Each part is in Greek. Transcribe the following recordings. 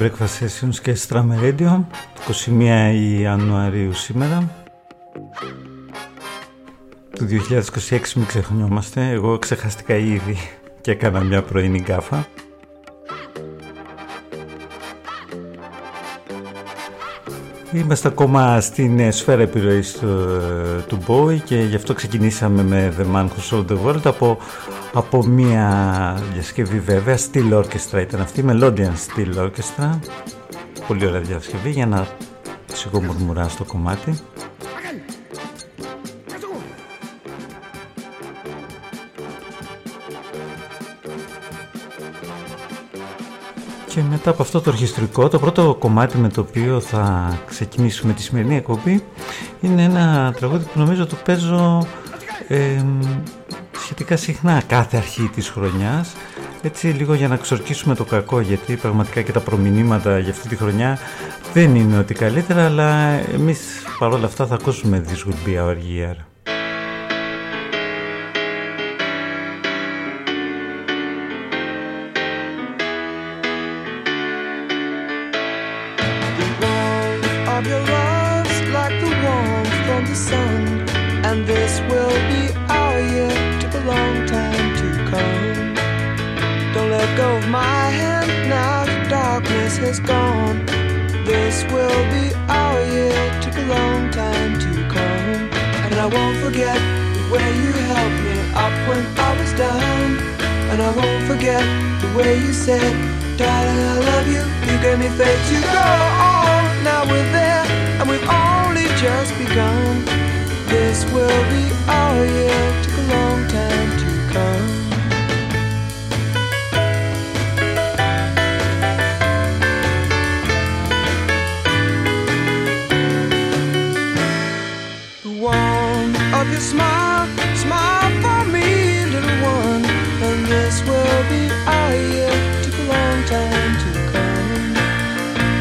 Breakfast Sessions και Stram Radio 21 Ιανουαρίου σήμερα. Του 2026 μην ξεχνιόμαστε Εγώ ξεχαστικά ήδη και έκανα μια πρωινή γκάφα. Είμαστε ακόμα στην σφαίρα επιρροής του, του Bowie και γι' αυτό ξεκινήσαμε με The Man Who Sold the World από από μια διασκευή βέβαια, Steel Orchestra ήταν αυτή, Melodian Steel Orchestra. Πολύ ωραία διασκευή για να σιγομουρμουρά στο κομμάτι. Και μετά από αυτό το ορχιστρικό, το πρώτο κομμάτι με το οποίο θα ξεκινήσουμε τη σημερινή εκπομπή είναι ένα τραγούδι που νομίζω το παίζω ε, σχετικά συχνά κάθε αρχή της χρονιάς. Έτσι λίγο για να ξορκίσουμε το κακό γιατί πραγματικά και τα προμηνύματα για αυτή τη χρονιά δεν είναι ότι καλύτερα αλλά εμείς παρόλα αυτά θα ακούσουμε This forget the way you said, Darling, I love you. You gave me faith to go on. Now we're there, and we've only just begun. This will be our year. Took a long time to come.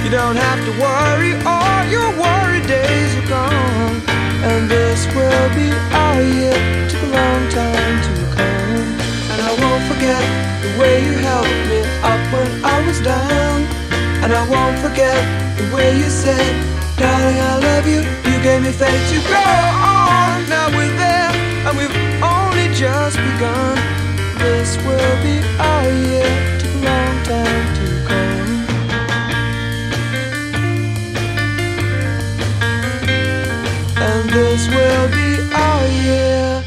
You don't have to worry, all your worry days are gone. And this will be our year, took a long time to come. And I won't forget the way you helped me up when I was down. And I won't forget the way you said, Darling, I love you. You gave me faith to go on. Now we're there, and we've only just begun. This will be our year, took a long time to come. this will be our year.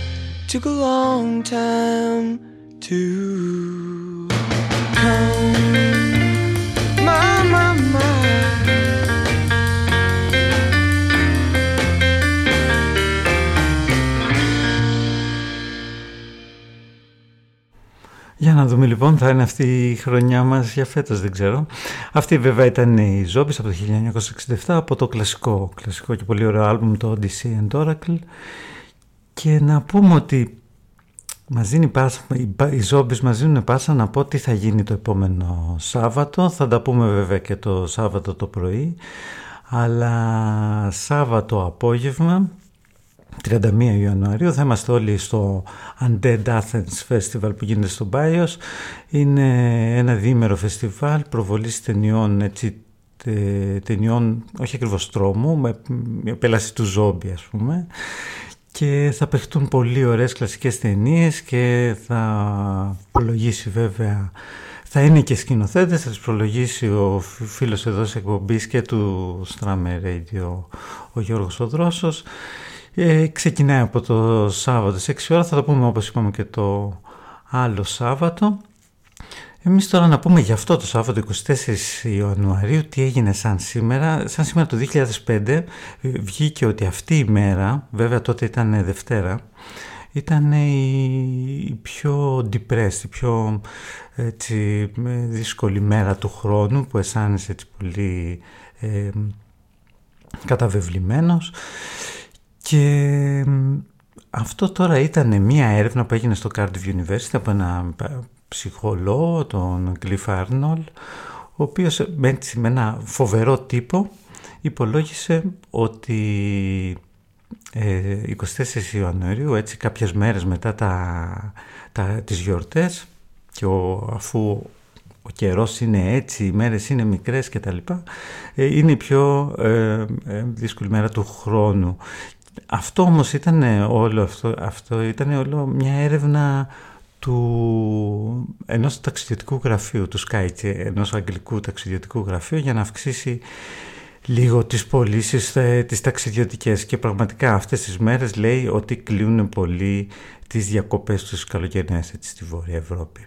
Took a long time to come. Λοιπόν θα είναι αυτή η χρονιά μας για φέτος δεν ξέρω. Αυτή βέβαια ήταν η Zombies από το 1967 από το κλασικό, κλασικό και πολύ ωραίο άλμπουμ το Odyssey and Oracle και να πούμε ότι μας δίνει πάσα, οι Zombies μας δίνουν πάσα να πω τι θα γίνει το επόμενο Σάββατο. Θα τα πούμε βέβαια και το Σάββατο το πρωί. Αλλά Σάββατο απόγευμα 31 Ιανουαρίου θα είμαστε όλοι στο Undead Athens Festival που γίνεται στο Μπάιος. Είναι ένα διήμερο φεστιβάλ προβολής ταινιών, έτσι, ταινιών όχι ακριβώς τρόμου, με, με πέλαση του ζόμπι ας πούμε. Και θα παιχτούν πολύ ωραίες κλασικές ταινίες και θα προλογίσει βέβαια θα είναι και σκηνοθέτες, θα τις προλογίσει ο φίλος εδώ σε εκπομπής και του Strammer Radio, ο Γιώργος Οδρόσος. Ε, ξεκινάει από το Σάββατο σε 6 ώρα, θα το πούμε όπως είπαμε και το άλλο Σάββατο. Εμείς τώρα να πούμε για αυτό το Σάββατο 24 Ιανουαρίου τι έγινε σαν σήμερα. Σαν σήμερα το 2005 ε, βγήκε ότι αυτή η μέρα, βέβαια τότε ήταν Δευτέρα, ήταν η πιο depressed, η πιο έτσι, δύσκολη μέρα του χρόνου που αισθάνεσαι έτσι πολύ ε, καταβεβλημένος. Και αυτό τώρα ήταν μια έρευνα που έγινε στο Cardiff University από ένα ψυχολόγο, τον Cliff Arnold, ο οποίος με ένα φοβερό τύπο υπολόγισε ότι 24 ε, Ιανουαρίου, έτσι κάποιες μέρες μετά τα, τα, τις γιορτές και ο, αφού ο καιρός είναι έτσι, οι μέρες είναι μικρές και τα λοιπά, ε, είναι η πιο ε, δύσκολη μέρα του χρόνου αυτό όμως ήταν όλο αυτό, αυτό ήταν όλο μια έρευνα του, ενός ταξιδιωτικού γραφείου, του Skype, ενός αγγλικού ταξιδιωτικού γραφείου για να αυξήσει λίγο τις πωλήσεις ε, τις ταξιδιωτικές και πραγματικά αυτές τις μέρες λέει ότι κλείνουν πολύ τις διακοπές τους καλοκαιρινές έτσι, στη Βόρεια Ευρώπη.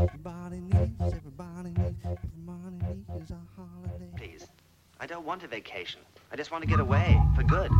Everybody needs, everybody needs, everybody needs a holiday. Please. I don't want a vacation. I just want to get away for good.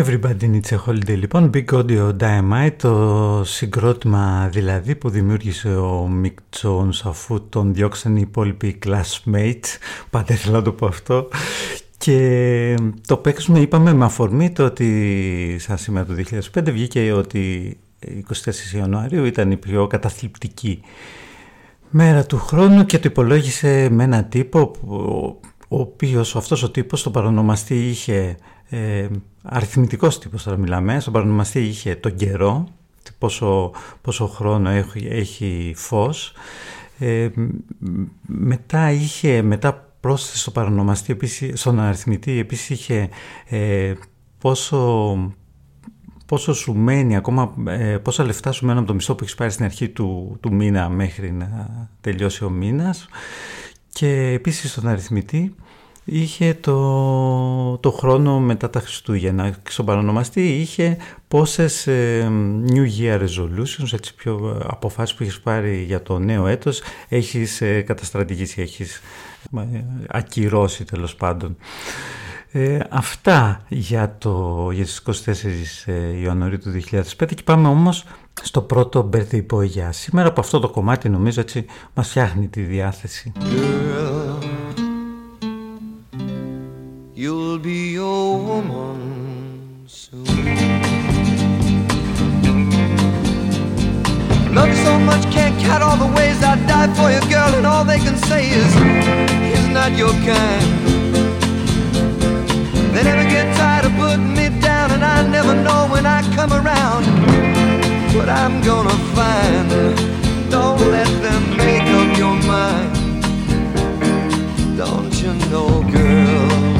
Everybody needs a holiday. Λοιπόν, Big Audio Dynamite, το συγκρότημα δηλαδή που δημιούργησε ο Mick Jones αφού τον διώξαν οι υπόλοιποι classmates, πάντα ήθελα να το πω αυτό. Και το παίξουμε είπαμε με αφορμή το ότι σαν σήμερα το 2005 βγήκε ότι 24 Ιανουαρίου ήταν η πιο καταθλιπτική μέρα του χρόνου και το υπολόγισε με έναν τύπο ο οποίος αυτός ο τύπος στον παρονομαστή είχε ε, αριθμητικός τύπος τώρα μιλάμε, στον παρονομαστή είχε τον καιρό, πόσο, πόσο χρόνο έχει, έχει φως, ε, μετά είχε, μετά πρόσθεσε στο παρονομαστή, επίσης, στον αριθμητή, επίσης είχε ε, πόσο, πόσο σου μένει ακόμα, ε, πόσα λεφτά σου μένουν από το μισθό που έχεις πάρει στην αρχή του, του μήνα μέχρι να τελειώσει ο μήνας. Και επίσης στον αριθμητή είχε το, το χρόνο μετά τα Χριστούγεννα. Στον παρονομαστή είχε πόσες ε, New Year Resolutions, έτσι πιο ε, αποφάσεις που έχεις πάρει για το νέο έτος, έχεις ε, καταστρατηγήσει, έχεις ε, ακυρώσει τέλος πάντων. Ε, αυτά για, το, για τις 24 Ιανουαρίου του 2005 και πάμε όμως στο πρώτο birthday boy για σήμερα από αυτό το κομμάτι νομίζω έτσι μας φτιάχνει τη διάθεση. You'll be a woman soon. Love so much, can't count all the ways I'd die for you, girl, and all they can say is he's not your kind. They never get tired of putting me down, and I never know when I come around what I'm gonna find. Don't let them make up your mind. Don't you know, girl?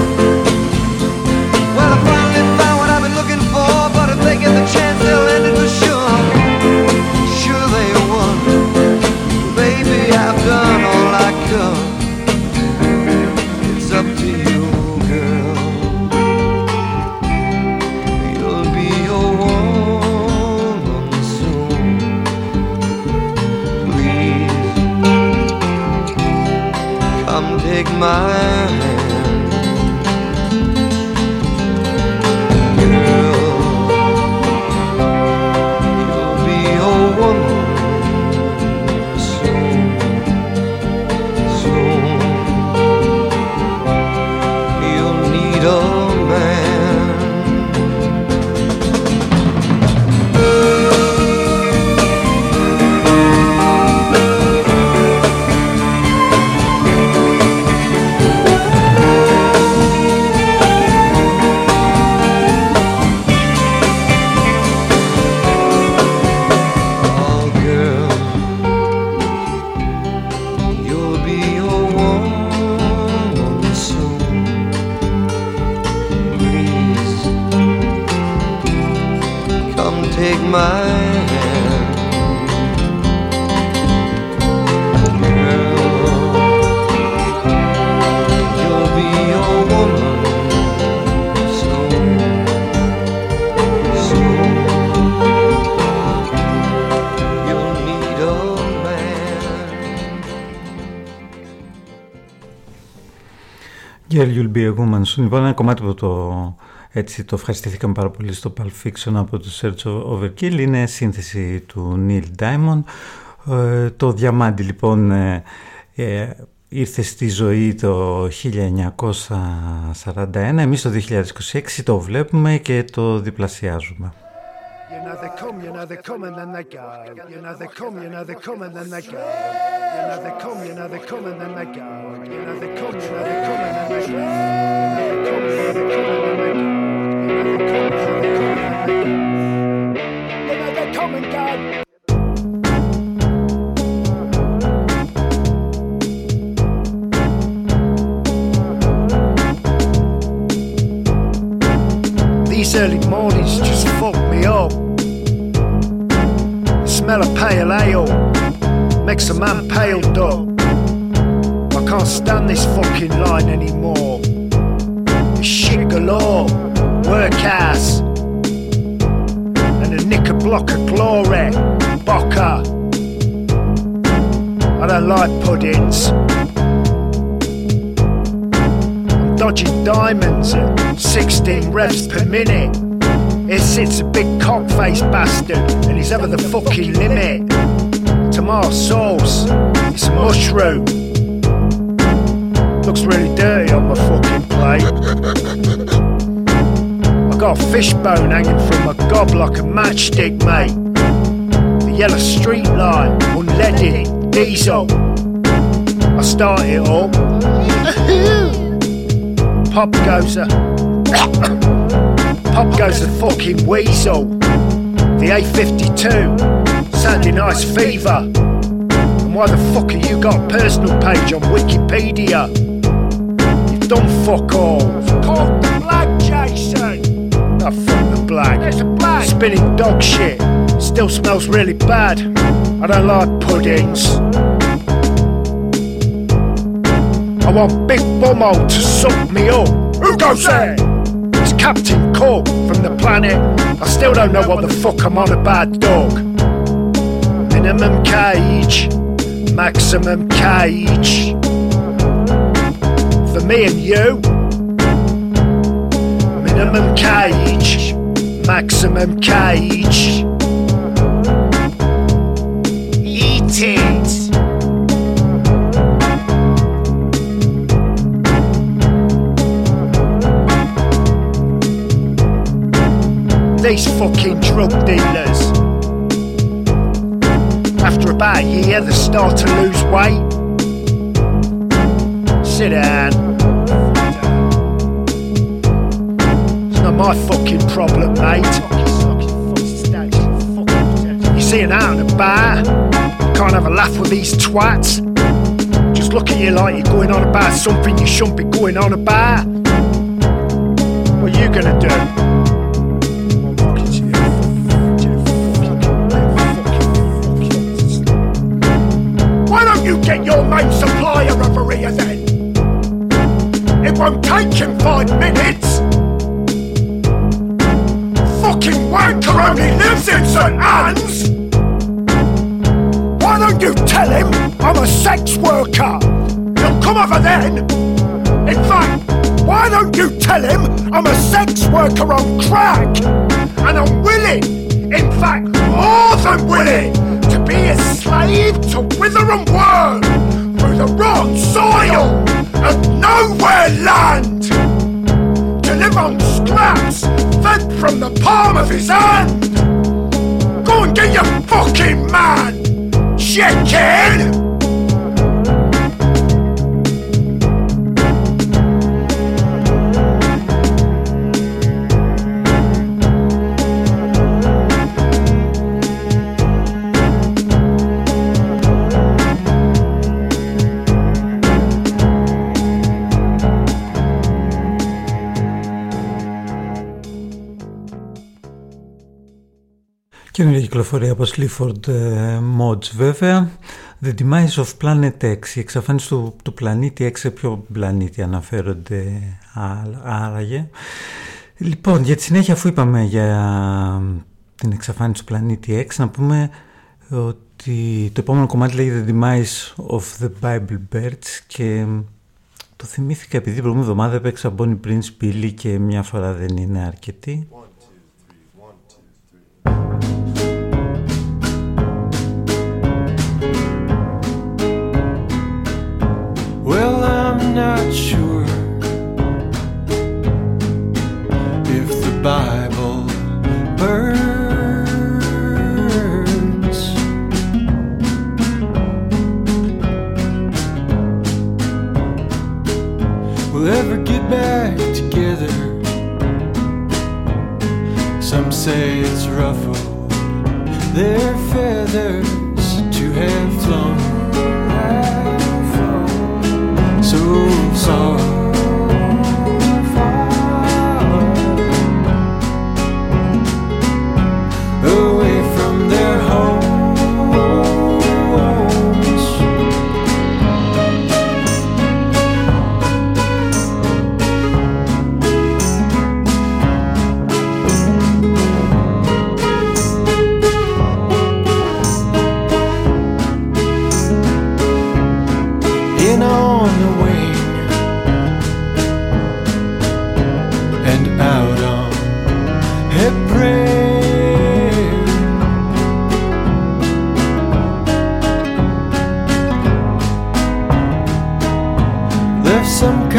my You'll Be a Woman Soon. Λοιπόν, ένα κομμάτι που το, έτσι, το ευχαριστηθήκαμε πάρα πολύ στο Pulp Fiction από το Search Overkill είναι σύνθεση του Neil Diamond. Ε, το διαμάντι λοιπόν ε, ε, ήρθε στη ζωή το 1941, εμείς το 2026 το βλέπουμε και το διπλασιάζουμε. You know they come, you know they come and then they go. You know they come, you know they come and then they go. You know they come, you know they come and then they go. You know they come, you know they come and then they go. These early mornings just fuck me up. The smell of pale ale makes a man pale dog. I can't stand this fucking line anymore. Block of glory, bocker. I don't like puddings. I'm dodging diamonds at 16 revs per minute. Here sits a big cock-faced bastard, and he's ever the fucking limit. Tomato sauce, it's mushroom. Looks really dirty on my fucking plate. Got a fishbone hanging from my gob like a matchstick, mate. The yellow street light, unleaded, diesel. I start it up. Pop goes a. Pop goes the fucking weasel. The A52, Saturday Night's Fever. And why the fuck have you got a personal page on Wikipedia? You've done fuck all. Called the black, Jason. Oh, fuck the black. There's a black. Spinning dog shit. Still smells really bad. I don't like puddings. I want Big Bummo to suck me up. Who goes there? It's Captain Cook from the planet. I still don't know what the fuck I'm on about, dog. Minimum cage, maximum cage. For me and you. Minimum cage, maximum cage. Eat it. These fucking drug dealers. After about a year, they start to lose weight. Sit down. Not my fucking problem, mate. You see an out in a bar, can't have a laugh with these twats. Just look at you like you're going on about something you shouldn't be going on about. What are you gonna do? Sex worker on crack? And I'm willing, in fact, more than willing, to be a slave to wither and worm through the rotten soil of nowhere land. To live on scraps fed from the palm of his hand. Go and get your fucking man, chicken! Καινούργια κυκλοφορία από Sleaford ε, Mods βέβαια. The Demise of Planet X, η εξαφάνιση του, του πλανήτη X, σε ποιο πλανήτη αναφέρονται άραγε. Λοιπόν, για τη συνέχεια αφού είπαμε για την εξαφάνιση του πλανήτη X, να πούμε ότι το επόμενο κομμάτι λέγεται The Demise of the Bible Birds και το θυμήθηκα επειδή την προηγούμενη εβδομάδα έπαιξα Bonnie Prince Billy και μια φορά δεν είναι αρκετή. Well, not sure if the Bible burns will ever get back together. Some say it's ruffled their feathers to have flown song.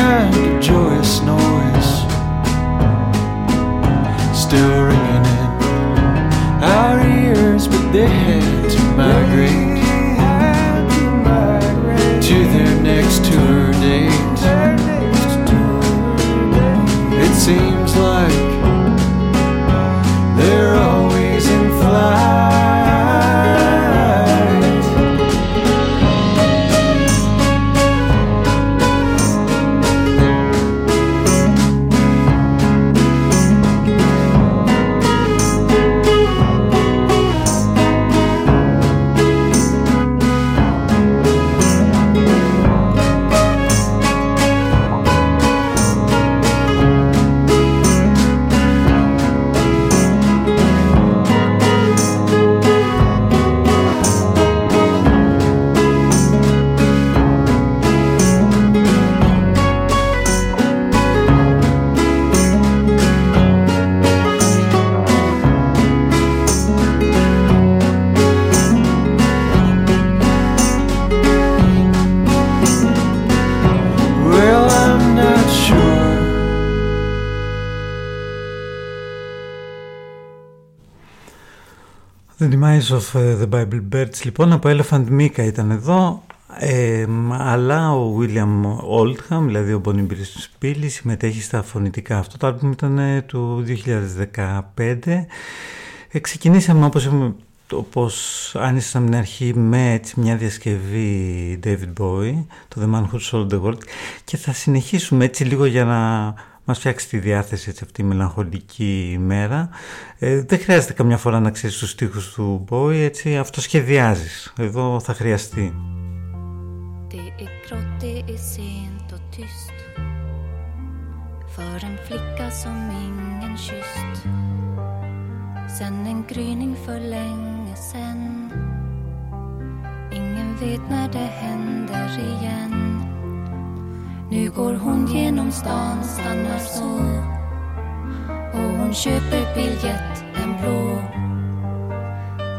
turned joyous noise. The Demise of uh, the Bible Birds. Λοιπόν από Elephant Mika ήταν εδώ. Ε, αλλά ο William Oldham δηλαδή ο Bonnie Billy συμμετέχει στα φωνητικά. Αυτό το άλμπουμ ήταν ε, του 2015 ε, ξεκινήσαμε όπως, έχουμε- όπως άνοιξα από την αρχή με έτσι, μια διασκευή David Bowie το The Man Who Sold the World. Και θα συνεχίσουμε έτσι λίγο για να μας φτιάξει τη διάθεση έτσι, αυτή η μελαγχολική ημέρα. Ε, δεν χρειάζεται καμιά φορά να ξέρεις τους στίχους του Bowie, έτσι, αυτό σχεδιάζεις. Εδώ θα χρειαστεί. Det är grått, det är sent och tyst För en flicka som ingen kysst Sen en gryning för länge sen Ingen vet när det händer igen Nu går hon genom stan, stannar så. Och hon köper biljett, en blå.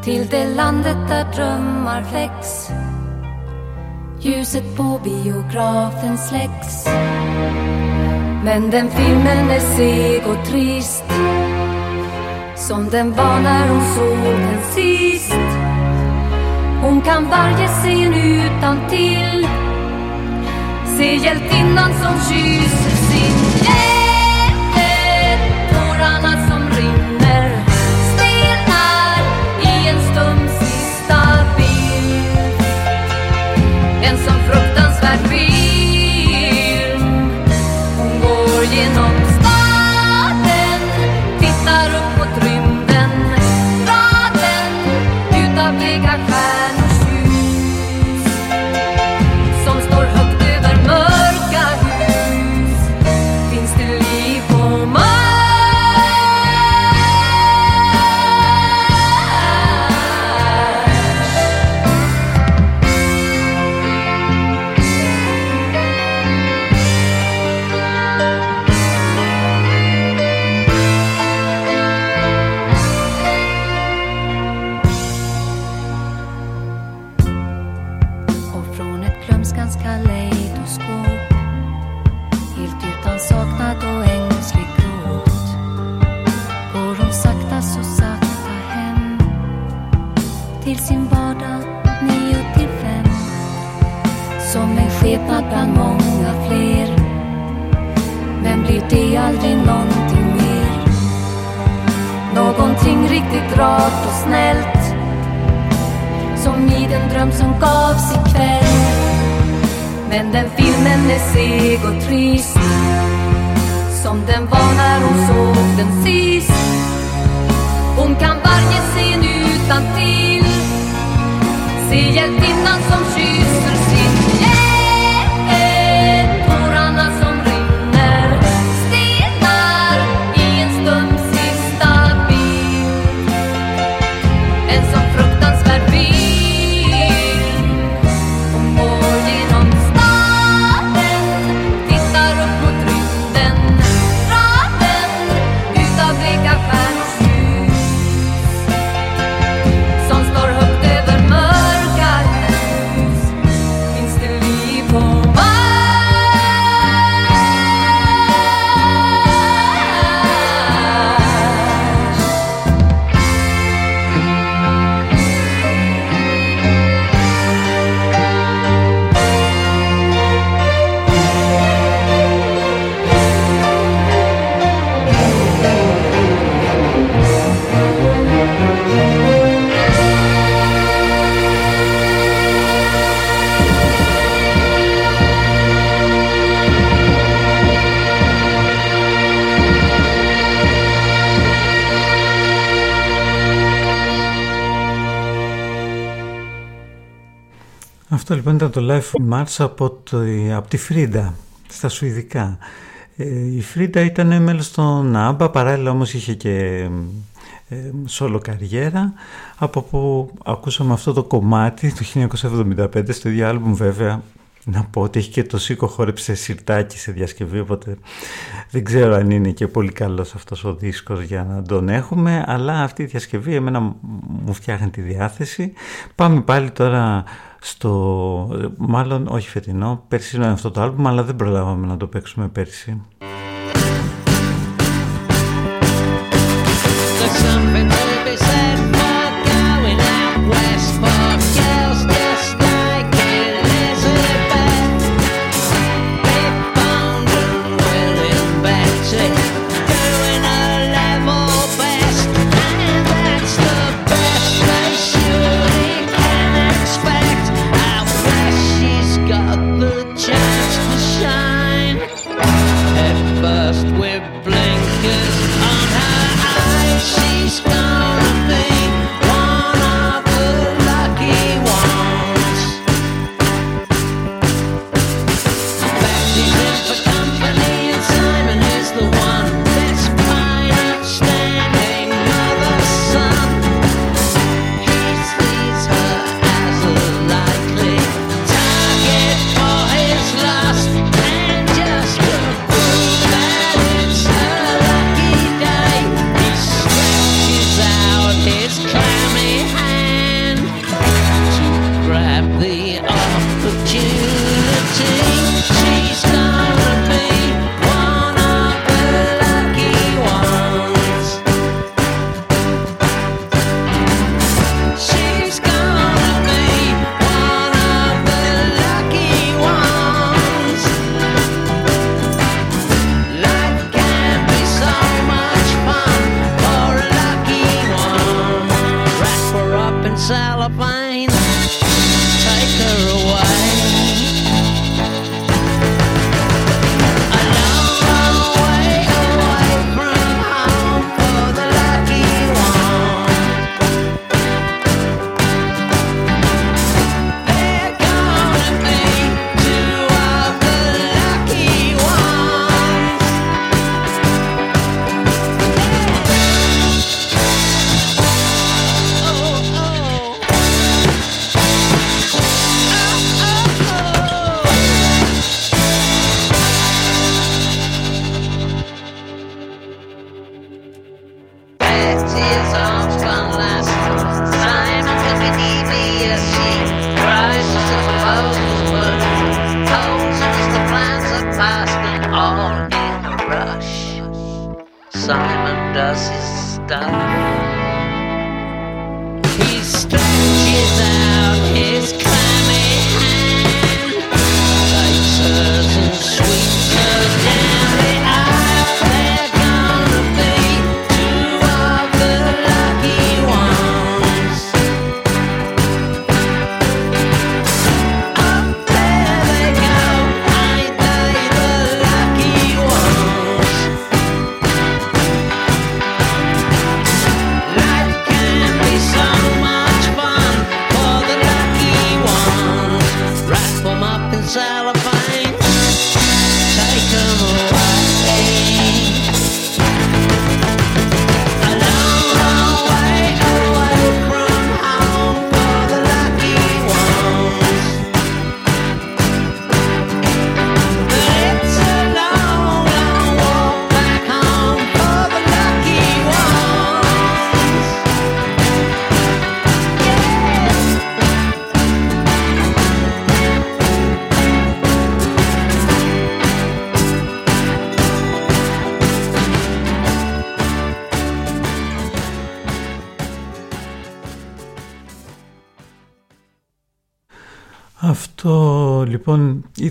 Till det landet där drömmar väcks. Ljuset på biografen släcks. Men den filmen är seg och trist. Som den var när hon såg den sist. Hon kan varje scen utan till. Se hjältinnan som kysser sin hjälte Tårarna som rinner. Stelnar i en stum sista bild. En sån fruktansvärd film το Life on Mars από, το, από τη Φρίντα στα Σουηδικά. Ε, η Φρίντα ήταν μέλος των ABBA, παράλληλα όμως είχε και ε, σόλο καριέρα από που ακούσαμε αυτό το κομμάτι το 1975 στο ίδιο άλμπουμ βέβαια να πω ότι έχει και το Σήκω χόρεψε συρτάκι σε διασκευή οπότε δεν ξέρω αν είναι και πολύ καλός αυτός ο δίσκος για να τον έχουμε αλλά αυτή η διασκευή εμένα μου φτιάχνει τη διάθεση πάμε πάλι τώρα στο μάλλον όχι φετινό περσινό είναι αυτό το άλμπουμ αλλά δεν προλάβαμε να το παίξουμε πέρσι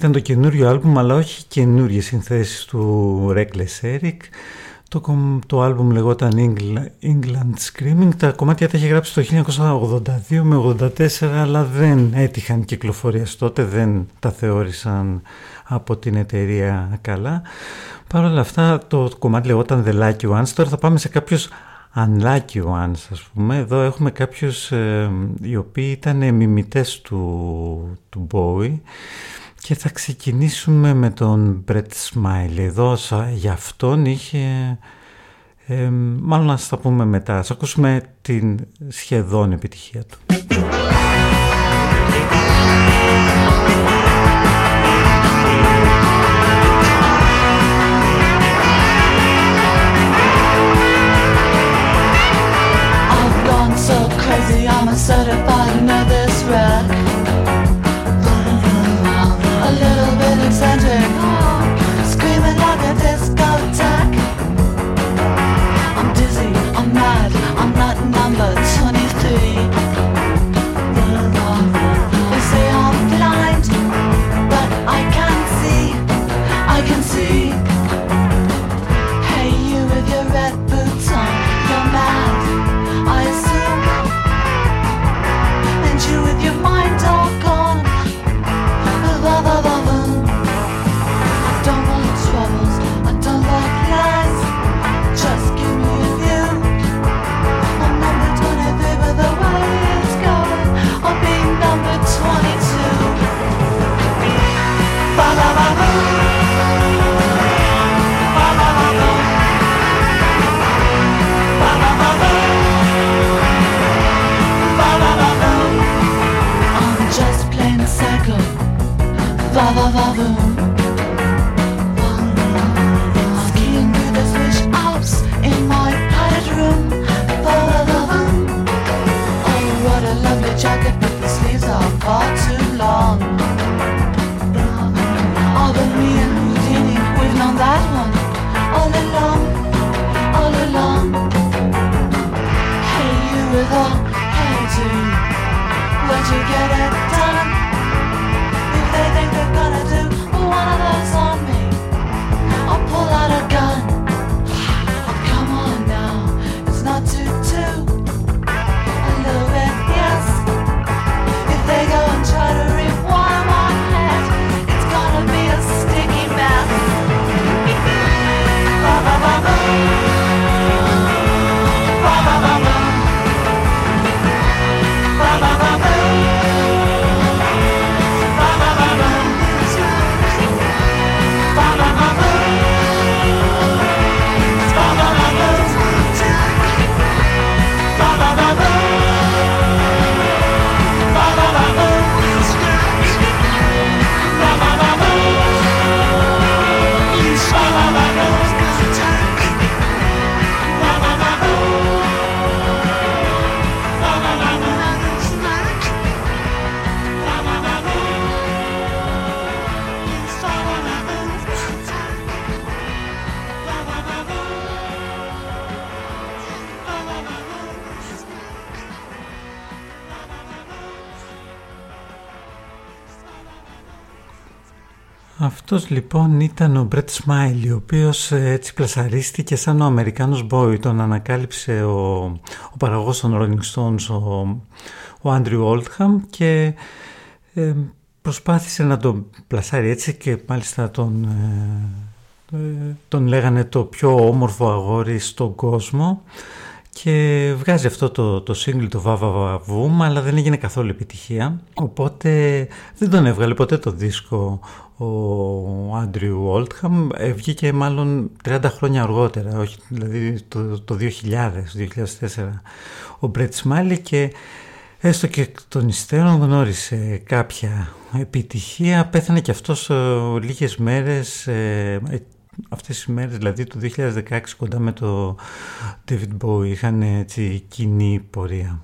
ήταν το καινούριο άλμπουμ αλλά όχι καινούριες συνθέσεις του Reckless Eric. Το, το άλμπουμ λεγόταν England Screaming. Τα κομμάτια τα είχε γράψει το 1982 με 84 αλλά δεν έτυχαν κυκλοφορία τότε, δεν τα θεώρησαν από την εταιρεία καλά. Παρ' όλα αυτά το κομμάτι λεγόταν The Lucky Ones. Τώρα θα πάμε σε κάποιους unlucky ones ας πούμε. Εδώ έχουμε κάποιους ε, οι οποίοι ήταν μιμητές του, του Bowie και θα ξεκινήσουμε με τον Brett Smiley Εδώ για αυτόν είχε... Ε, μάλλον να τα πούμε μετά. Ας ακούσουμε την σχεδόν επιτυχία του. Αυτός λοιπόν ήταν ο Brett Smiley, ο οποίος ε, έτσι πλασαρίστηκε σαν ο Αμερικάνος Boy. Τον ανακάλυψε ο, ο παραγωγός των Rolling Stones, ο, ο Andrew και ε, προσπάθησε να τον πλασάρει έτσι και μάλιστα τον, ε, ε τον λέγανε το πιο όμορφο αγόρι στον κόσμο και βγάζει αυτό το, το single το Βαβαβαβούμ αλλά δεν έγινε καθόλου επιτυχία. Οπότε δεν τον έβγαλε ποτέ το δίσκο ο Άντριου Όλτχαμ. Ε, βγήκε μάλλον 30 χρόνια αργότερα όχι, δηλαδή το, το 2000, 2004 ο Μπρετ Σμάλι και έστω και των υστέρων γνώρισε κάποια επιτυχία. Πέθανε και αυτός ε, λίγες μέρες ε, αυτές τις μέρες, δηλαδή το 2016 κοντά με το David Bowie, είχαν έτσι κοινή πορεία.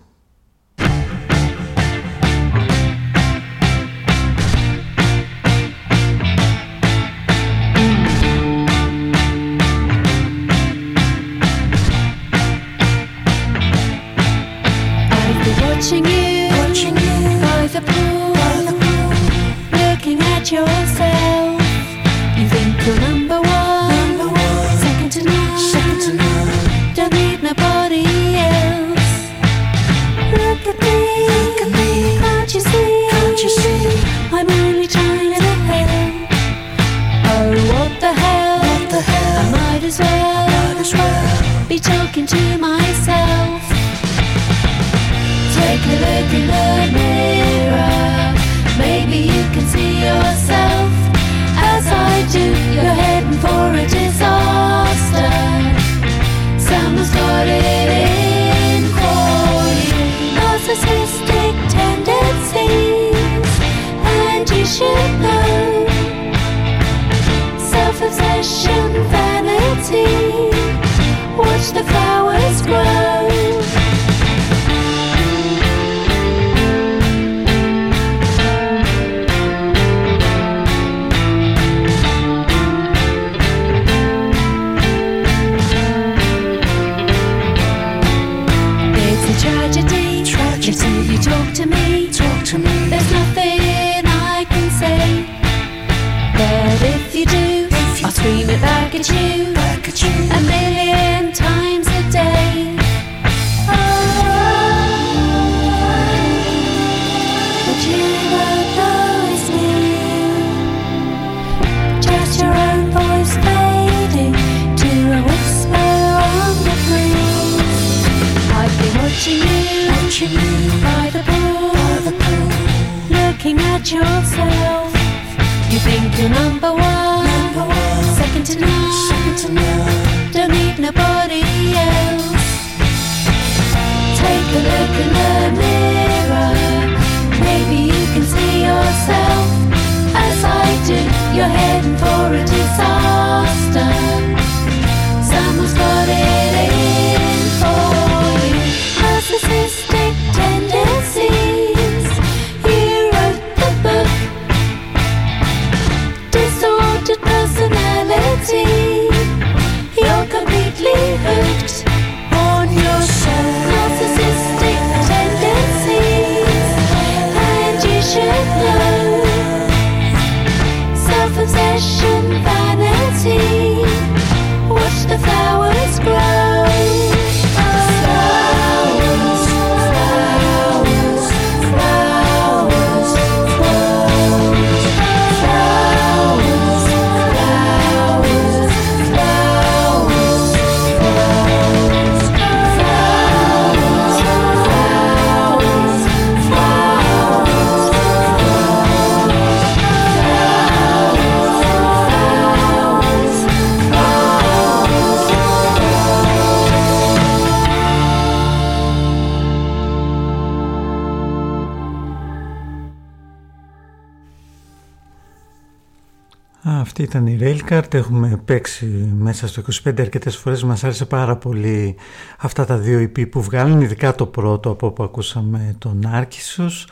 Αυτή ήταν η Railcard, έχουμε παίξει μέσα στο 25 αρκετές φορές, μας άρεσε πάρα πολύ αυτά τα δύο EP που βγάλουν, ειδικά το πρώτο από όπου ακούσαμε τον Άρκισος.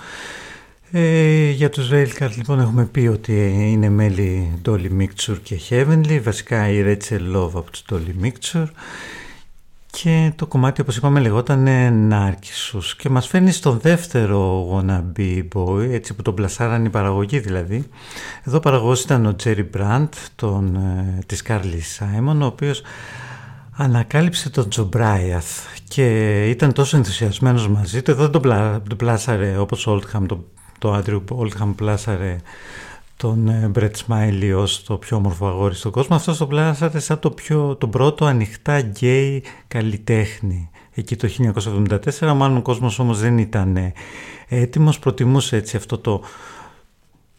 Ε, για τους Railcard λοιπόν έχουμε πει ότι είναι μέλη Dolly Mixture και Heavenly, βασικά η Rachel Love από τους Dolly Mixture και το κομμάτι όπως είπαμε λεγόταν Νάρκισσος και μας φέρνει στον δεύτερο Wannabe Boy έτσι που τον πλασάραν η παραγωγή δηλαδή. Εδώ παραγωγός ήταν ο Jerry Brandt τον, ε, της Carly Simon ο οποίος ανακάλυψε τον Jobriath και ήταν τόσο ενθουσιασμένος μαζί του. Εδώ δεν τον, πλα, τον πλάσαρε όπως ο Oldham, το, το Andrew Oldham πλάσαρε τον ε, Brett Smiley ως το πιο όμορφο αγόρι στον κόσμο. Αυτό το πλάσαρε σαν το πιο, τον πρώτο ανοιχτά γκέι καλλιτέχνη. Εκεί το 1974, μάλλον ο κόσμος όμως δεν ήταν ε, έτοιμος, προτιμούσε έτσι αυτό το,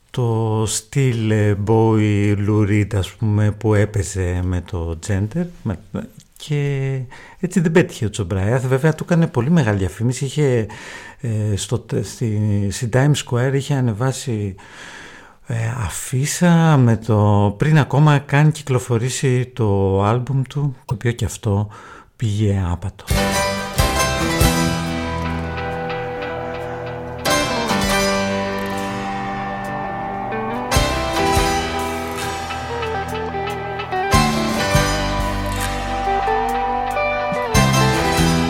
το στυλ ε, boy Lou ας πούμε που έπαιζε με το gender με, και έτσι δεν πέτυχε ο Τζομπράιαθ βέβαια του έκανε πολύ μεγάλη διαφήμιση είχε, ε, στο, στη, στη Times Square είχε ανεβάσει ε, αφίσα με το πριν ακόμα καν κυκλοφορήσει το άλμπουμ του το οποίο και αυτό πήγε άπατο.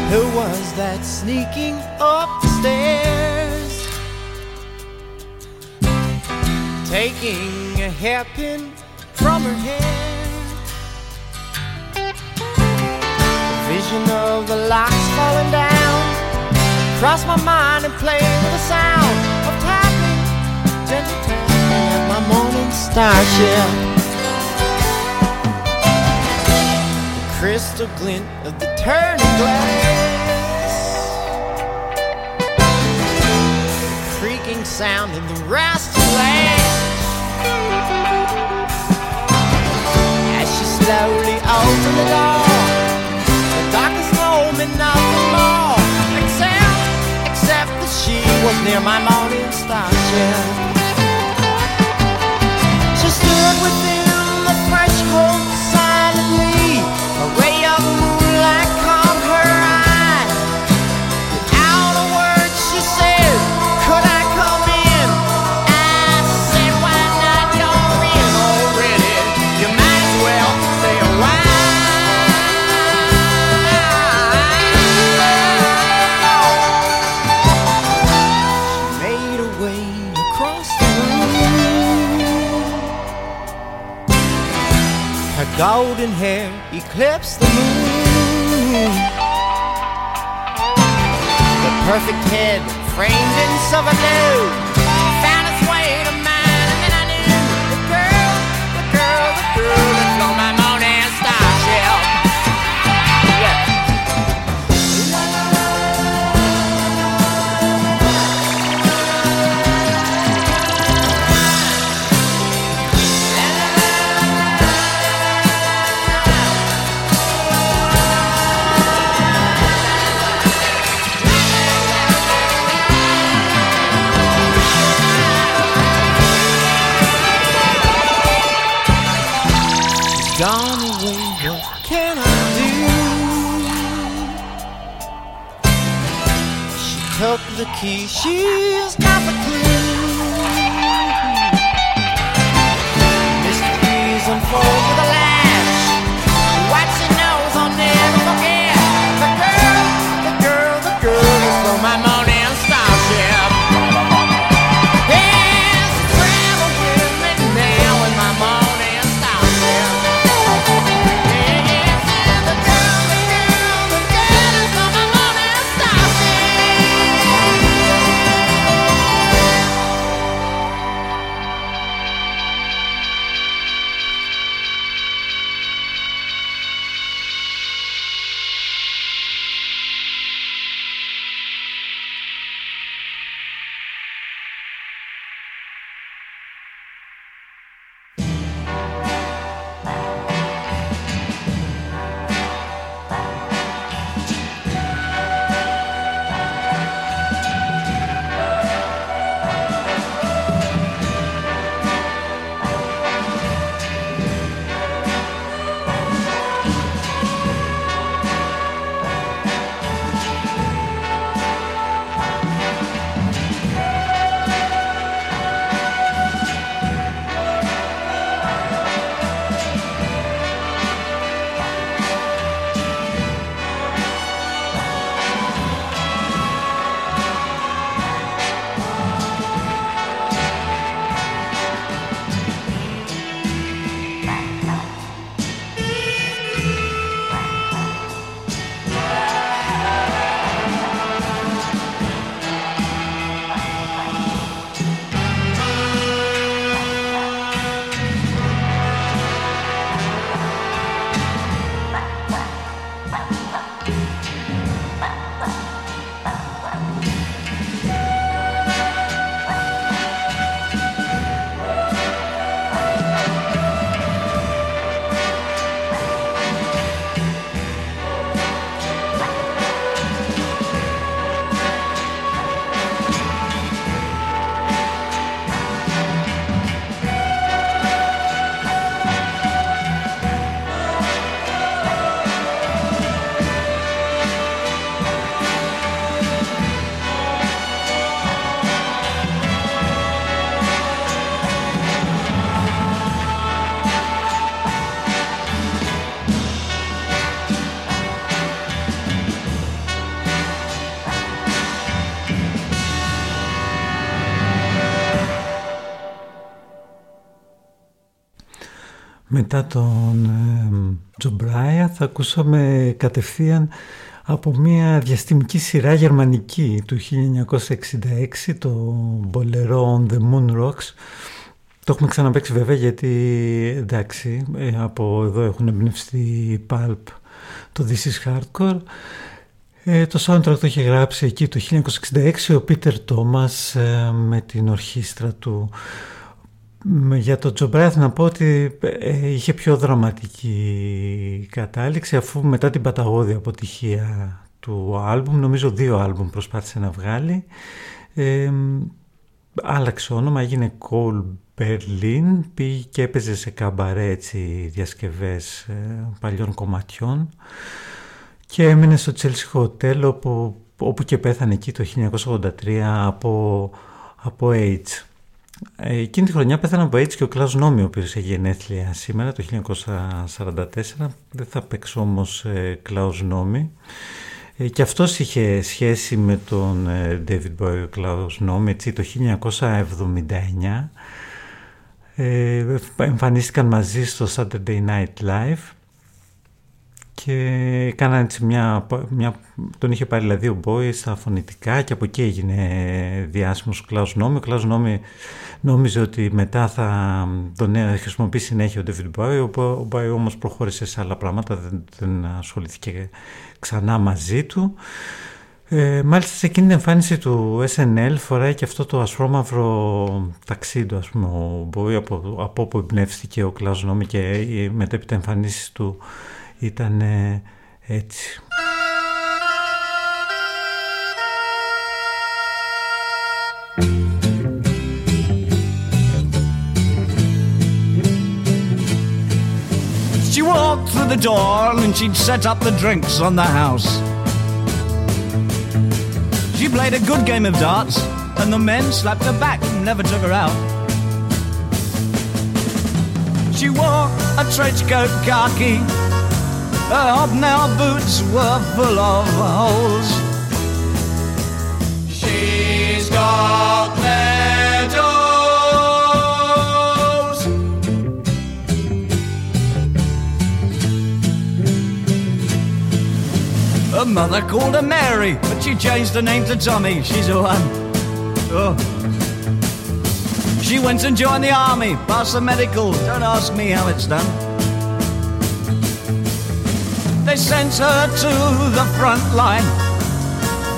Who was that sneaking up Taking a hairpin from her hair. Vision of the locks falling down crossed my mind and played with the sound of tapping, gentle tapping at my morning starship. The crystal glint of the turning glass. the creaking sound and the laughed. Slowly open the door, the darkness told me nothing more, except, except that she was near my morning star shelf. She stood within golden hair eclipsed the moon. The perfect head framed in silver took the key. She's got the. Μετά τον ε, Τζομπράια θα ακούσαμε κατευθείαν από μια διαστημική σειρά γερμανική του 1966 το Bolero on the Moon Rocks το έχουμε ξαναπαίξει βέβαια γιατί εντάξει από εδώ έχουν εμπνευστεί Pulp το This is Hardcore Ε, το soundtrack το είχε γράψει εκεί το 1966 ο Πίτερ Τόμας ε, με την ορχήστρα του. Για τον Τζομπράθ να πω ότι ε, είχε πιο δραματική κατάληξη αφού μετά την παταγώδη αποτυχία του άλμπουμ, νομίζω δύο άλμπουμ προσπάθησε να βγάλει, ε, άλλαξε όνομα, έγινε Cole Berlin, πήγε και έπαιζε σε καμπαρέ έτσι, διασκευές ε, παλιών κομματιών και έμεινε στο Chelsea Hotel όπου, όπου και πέθανε εκεί το 1983 από, από AIDS. Ε, εκείνη τη χρονιά πέθανε από AIDS και ο Κλάους Νόμι, ο οποίος έχει γενέθλια σήμερα το 1944. Δεν θα παίξω όμως ε, Κλάους Νόμι. Ε, και αυτός είχε σχέση με τον ε, David Bowie, ο Κλάους Νόμι, έτσι, το 1979. Ε, εμφανίστηκαν μαζί στο Saturday Night Live και έκαναν έτσι μια, μια, τον είχε πάρει δηλαδή ο Μπόι στα φωνητικά και από εκεί έγινε διάσημος ο Κλάους Νόμι. Ο Κλάους Νόμι νόμιζε ότι μετά θα τον χρησιμοποιήσει συνέχεια ο David Bowie, ο Μπόι όμως προχώρησε σε άλλα πράγματα, δεν, δεν ασχοληθήκε ξανά μαζί του. Ε, μάλιστα σε εκείνη την εμφάνιση του SNL φοράει και αυτό το ασφρόμαυρο ταξίδι ας πούμε ο Μπόι από, από όπου εμπνεύστηκε ο Κλάους Νόμι και οι μετέπειτα εμφανίσεις του ήταν έτσι. She walked through the door and she'd set up the drinks on the house. She played a good game of darts and the men slapped her back and never took her out. She wore a trench coat khaki her hobnail boots were full of holes. She's got medals. Her mother called her Mary, but she changed her name to Tommy. She's a one. Oh. She went and joined the army, passed the medical. Don't ask me how it's done. They sent her to the front line,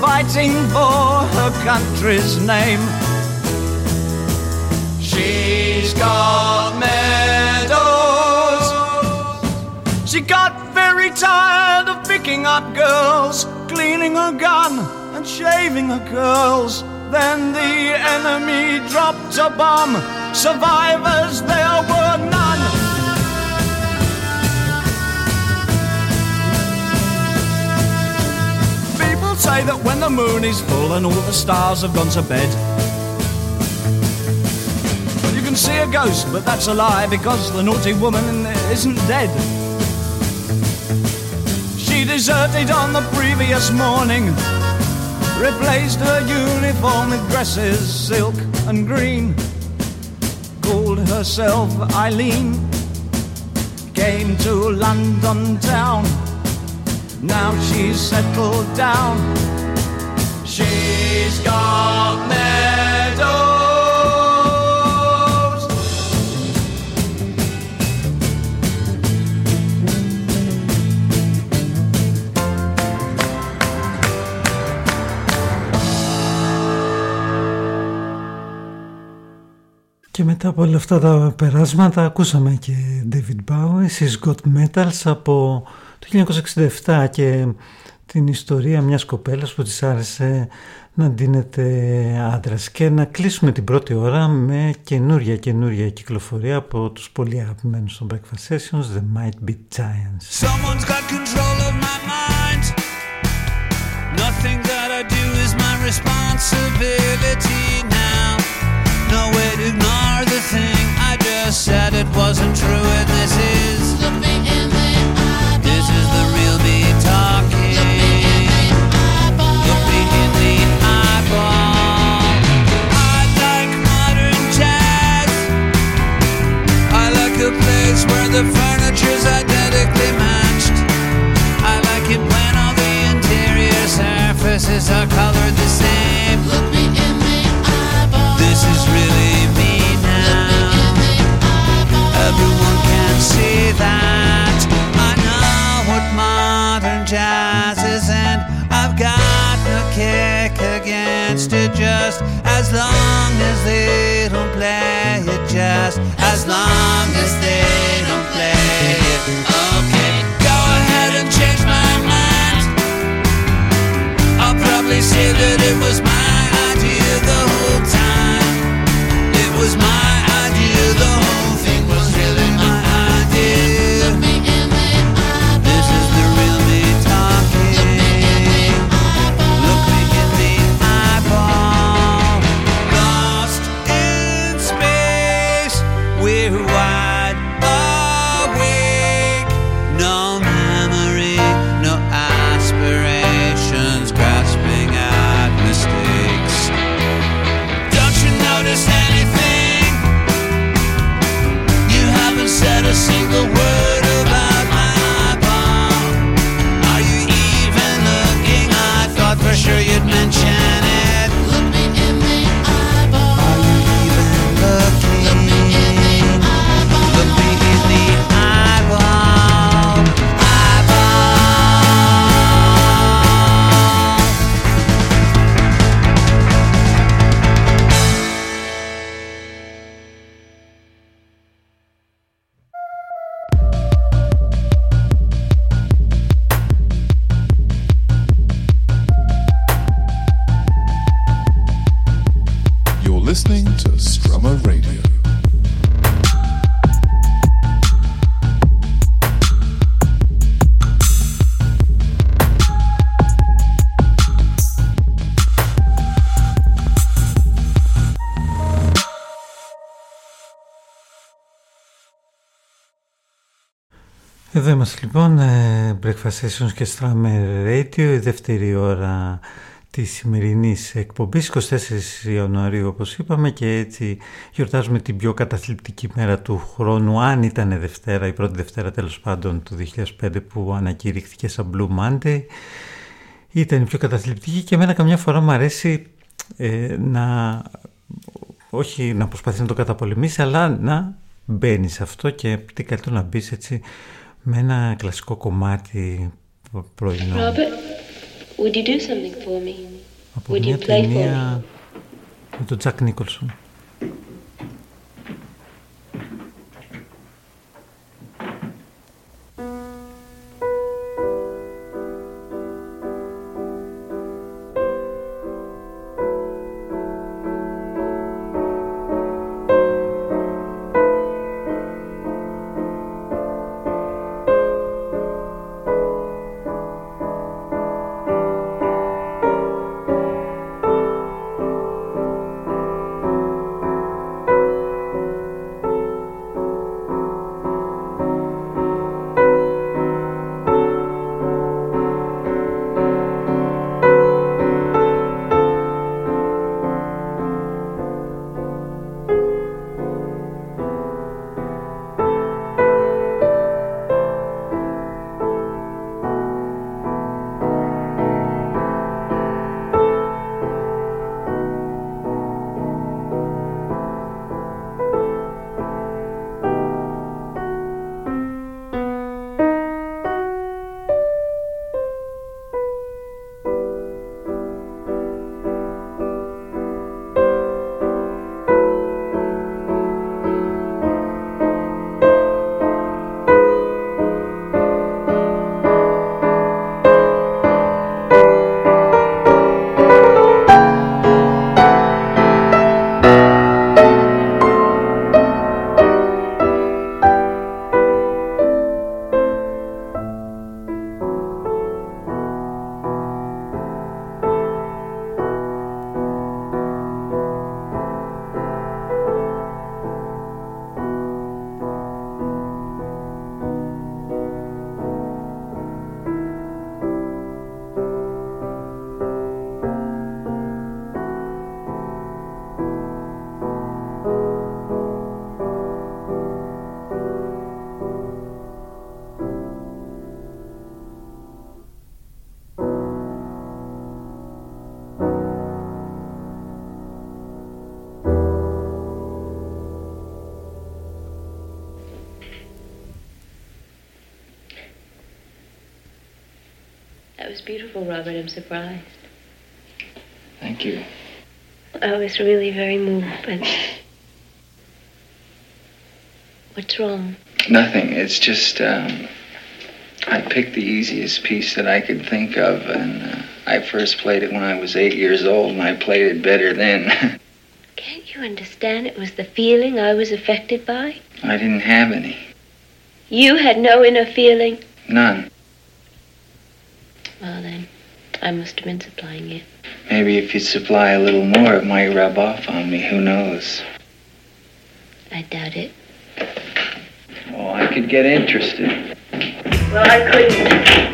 fighting for her country's name. She's got medals. She got very tired of picking up girls, cleaning her gun and shaving her curls. Then the enemy dropped a bomb. Survivors there were none. Say that when the moon is full and all the stars have gone to bed, you can see a ghost, but that's a lie because the naughty woman isn't dead. She deserted on the previous morning, replaced her uniform with dresses, silk and green. Called herself Eileen, came to London town. Now she's settled down. She's got medals. Και μετά από όλα αυτά τα περάσματα ακούσαμε και David Bowie, She's Got Metals από το 1967 και την ιστορία μιας κοπέλας που της άρεσε να ντύνεται άντρας και να κλείσουμε την πρώτη ώρα με καινούρια καινούρια κυκλοφορία από τους πολύ αγαπημένους των Breakfast Sessions The Might Be Giants Someone's got control of my mind. Nothing that I do is my responsibility now. No way to ignore the thing I just said. It wasn't true, and this is. This where the furniture's identically matched. I like it when all the interior surfaces are colored the same. Look me in the eyeball. This is really me now. Me Everyone can see that. I know what modern jazz is, and I've got no kick against it just as long as they don't play it just as long as they Probably say that it was my idea the whole time. It was my idea, the whole Εδώ είμαστε λοιπόν, ε, Breakfast Sessions και Strammer Radio, η δεύτερη ώρα της σημερινής εκπομπής, 24 Ιανουαρίου όπως είπαμε και έτσι γιορτάζουμε την πιο καταθλιπτική μέρα του χρόνου, αν ήταν Δευτέρα, η πρώτη Δευτέρα τέλος πάντων του 2005 που ανακηρύχθηκε σαν Blue Monday. Ήταν η πιο καταθλιπτική και εμένα καμιά φορά μου αρέσει ε, να, όχι να προσπαθεί να το καταπολεμήσει, αλλά να μπαίνει σε αυτό και τι καλύτερο να μπεις έτσι με ένα κλασικό κομμάτι πρωινό. Robert, would you do something for me? Από Would μια you play for me? ταινία με τον Τζακ Νίκολσον. Beautiful, Robert. I'm surprised. Thank you. I was really very moved this. What's wrong? Nothing. It's just um, I picked the easiest piece that I could think of, and uh, I first played it when I was eight years old, and I played it better then. Can't you understand it was the feeling I was affected by? I didn't have any. You had no inner feeling. None. Well, then, I must have been supplying it. Maybe if you supply a little more, it might rub off on me. Who knows? I doubt it. Oh, I could get interested. Well, I couldn't.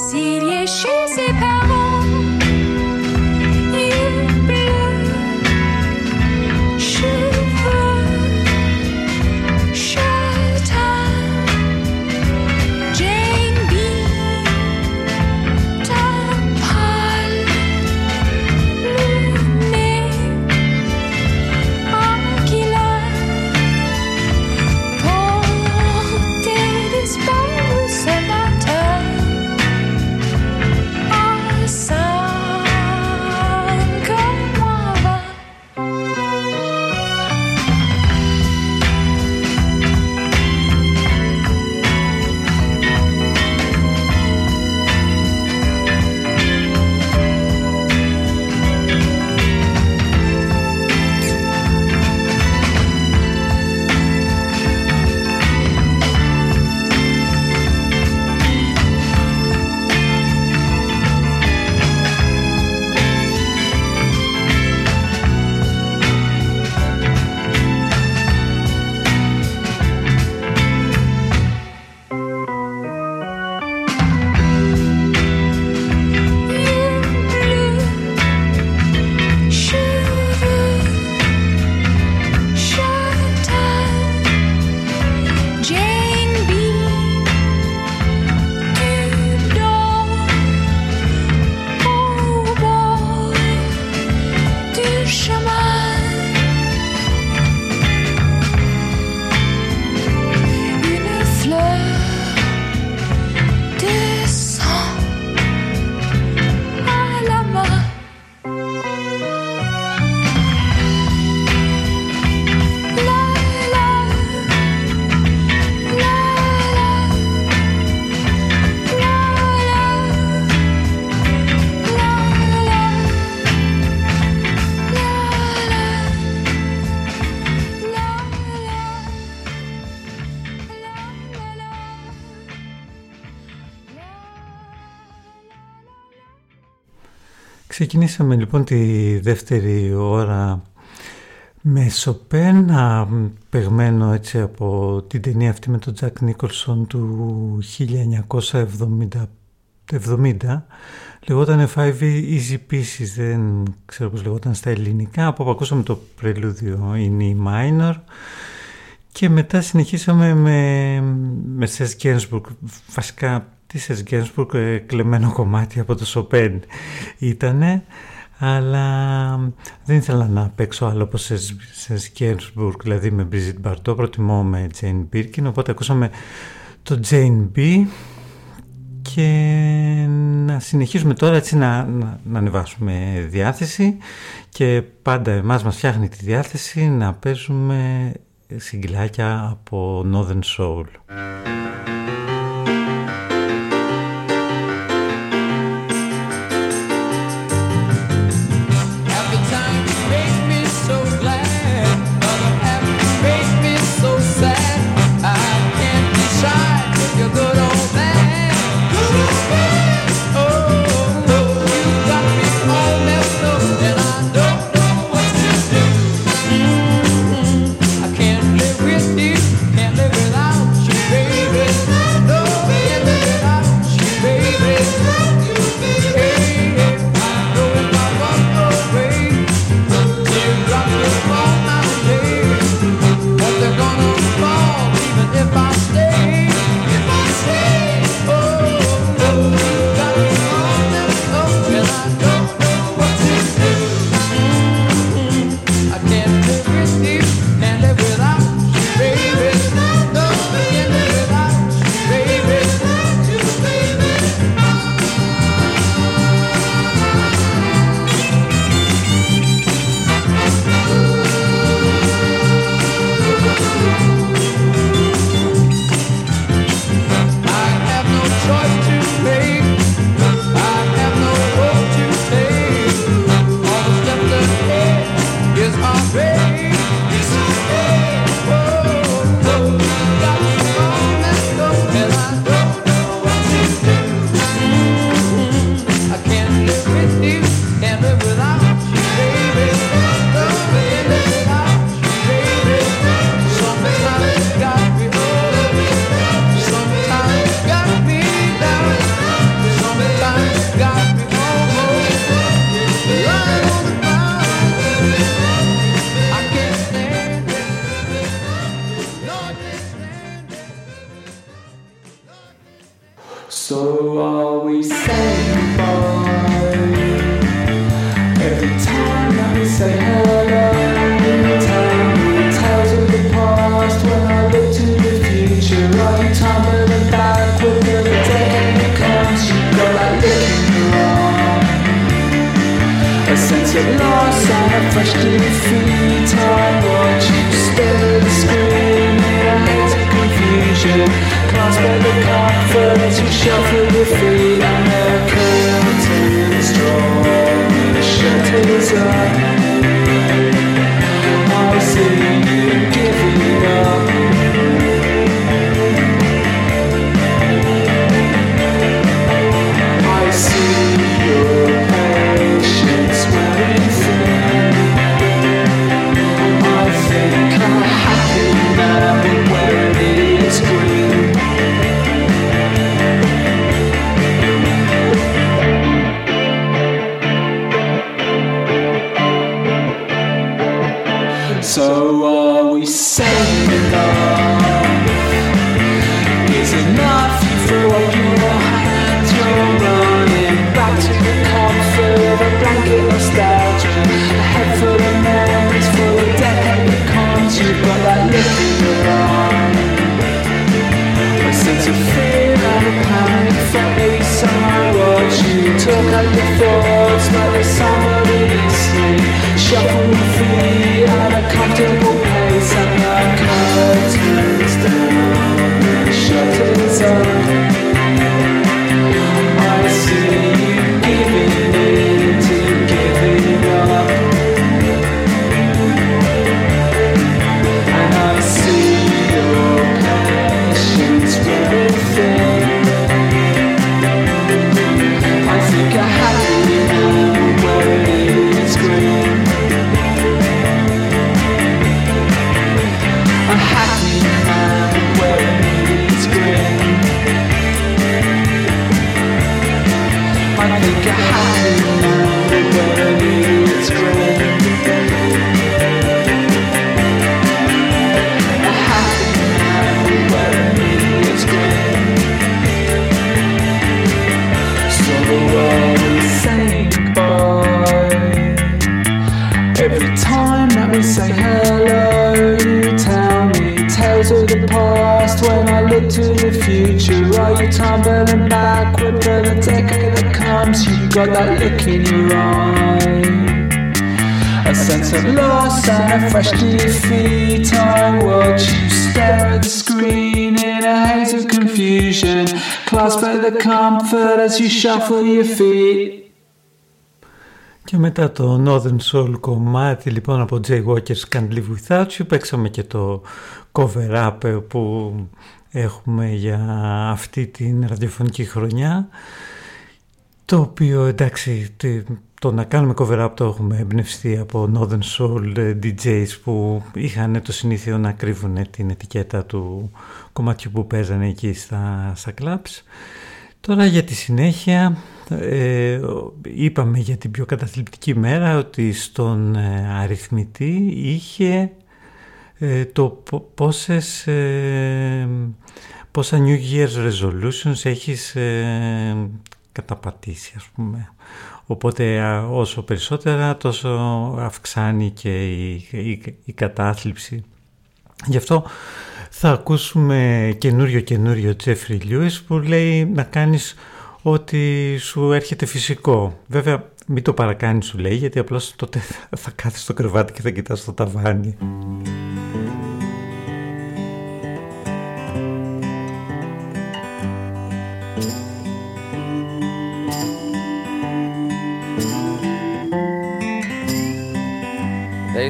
Domicilié chez ses parents. Ξεκινήσαμε λοιπόν τη δεύτερη ώρα με Σοπένα, παιγμένο έτσι από την ταινία αυτή με τον Τζακ Νίκολσον του 1970. 70. Λεγόταν Five Easy Pieces, δεν ξέρω πώς λεγόταν στα ελληνικά, από όπου ακούσαμε το πρελούδιο in E minor και μετά συνεχίσαμε με, με Σες Γκένσμπουργκ, βασικά τη Σες Γκένσμπουργκ ε, κλεμμένο κομμάτι από το Σοπέν ήτανε αλλά δεν ήθελα να παίξω άλλο από Σες Γκένσμπουργκ, δηλαδή με Μπριζιτ Μπαρτό, προτιμώ με Jane Birkin, οπότε ακούσαμε το Jane B και να συνεχίσουμε τώρα έτσι να, να, να ανεβάσουμε διάθεση και πάντα εμάς μας φτιάχνει τη διάθεση να παίζουμε συγκυλάκια από Northern Soul. A sense of loss and a fresh defeat. I watch you stare at the screen in a haze of confusion. Clasp at the comfort as you shuffle your feet. Και μετά το Northern Soul κομμάτι λοιπόν από Jay Walker's Can't Live Without You παίξαμε και το cover up που έχουμε για αυτή την ραδιοφωνική χρονιά το οποίο εντάξει τι- το να κάνουμε cover up το έχουμε εμπνευστεί από Northern Soul DJs που είχαν το συνήθειο να κρύβουν την ετικέτα του κομματιού που παίζανε εκεί στα, στα clubs. Τώρα για τη συνέχεια ε, είπαμε για την πιο καταθλιπτική μέρα ότι στον ε, αριθμητή είχε ε, το πο- πόσες, ε, πόσα New Year's Resolutions έχεις ε, καταπατήσει ας πούμε. Οπότε α, όσο περισσότερα τόσο αυξάνει και η, η, η κατάθλιψη. Γι' αυτό θα ακούσουμε καινούριο καινούριο Jeffrey Lewis που λέει να κάνεις ό,τι σου έρχεται φυσικό. Βέβαια μην το παρακάνεις σου λέει γιατί απλώς τότε θα- θα κάθεις στο κρεβάτι και θα κοιτάς το ταβάνι.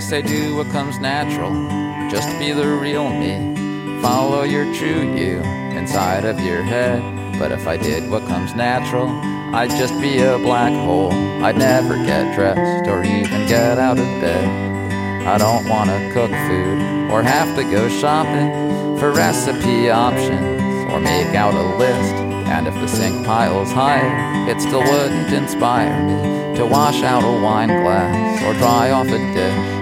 They say do what comes natural, just be the real me. Follow your true you inside of your head. But if I did what comes natural, I'd just be a black hole. I'd never get dressed or even get out of bed. I don't wanna cook food or have to go shopping for recipe options or make out a list. And if the sink pile's higher, it still wouldn't inspire me to wash out a wine glass or dry off a dish.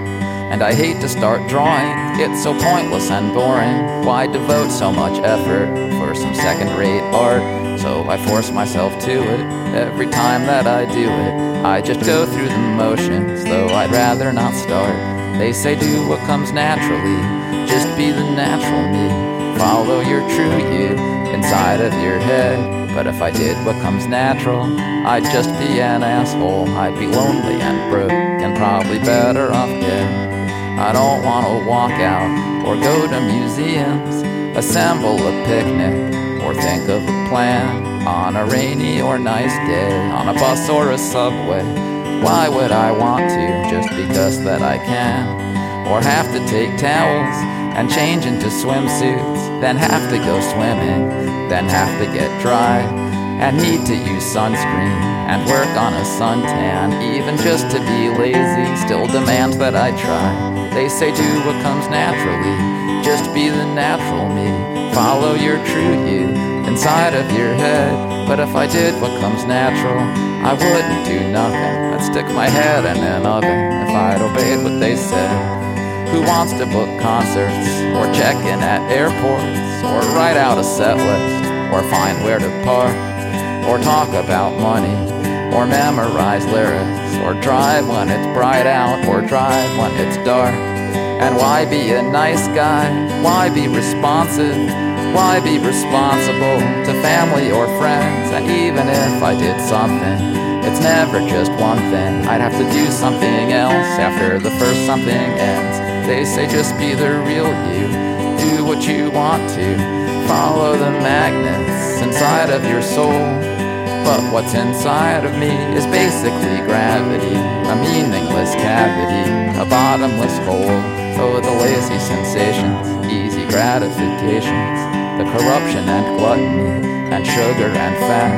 And I hate to start drawing, it's so pointless and boring. Why devote so much effort for some second rate art? So I force myself to it every time that I do it. I just go through the motions, though I'd rather not start. They say do what comes naturally, just be the natural me. Follow your true you inside of your head. But if I did what comes natural, I'd just be an asshole. I'd be lonely and broke and probably better off dead. I don't want to walk out or go to museums, assemble a picnic, or think of a plan on a rainy or nice day, on a bus or a subway. Why would I want to just because that I can? Or have to take towels and change into swimsuits, then have to go swimming, then have to get dry, and need to use sunscreen and work on a suntan, even just to be lazy, still demands that I try. They say do what comes naturally, just be the natural me, follow your true you inside of your head. But if I did what comes natural, I wouldn't do nothing. I'd stick my head in an oven if I'd obeyed what they said. Who wants to book concerts or check in at airports or write out a set list or find where to park or talk about money or memorize lyrics or drive when it's bright out or drive when it's dark? And why be a nice guy? Why be responsive? Why be responsible to family or friends? And even if I did something, it's never just one thing. I'd have to do something else after the first something ends. They say just be the real you, do what you want to, follow the magnets inside of your soul. But what's inside of me is basically gravity, a meaningless cavity, a bottomless hole. Oh, the lazy sensations, easy gratifications, the corruption and gluttony, and sugar and fat.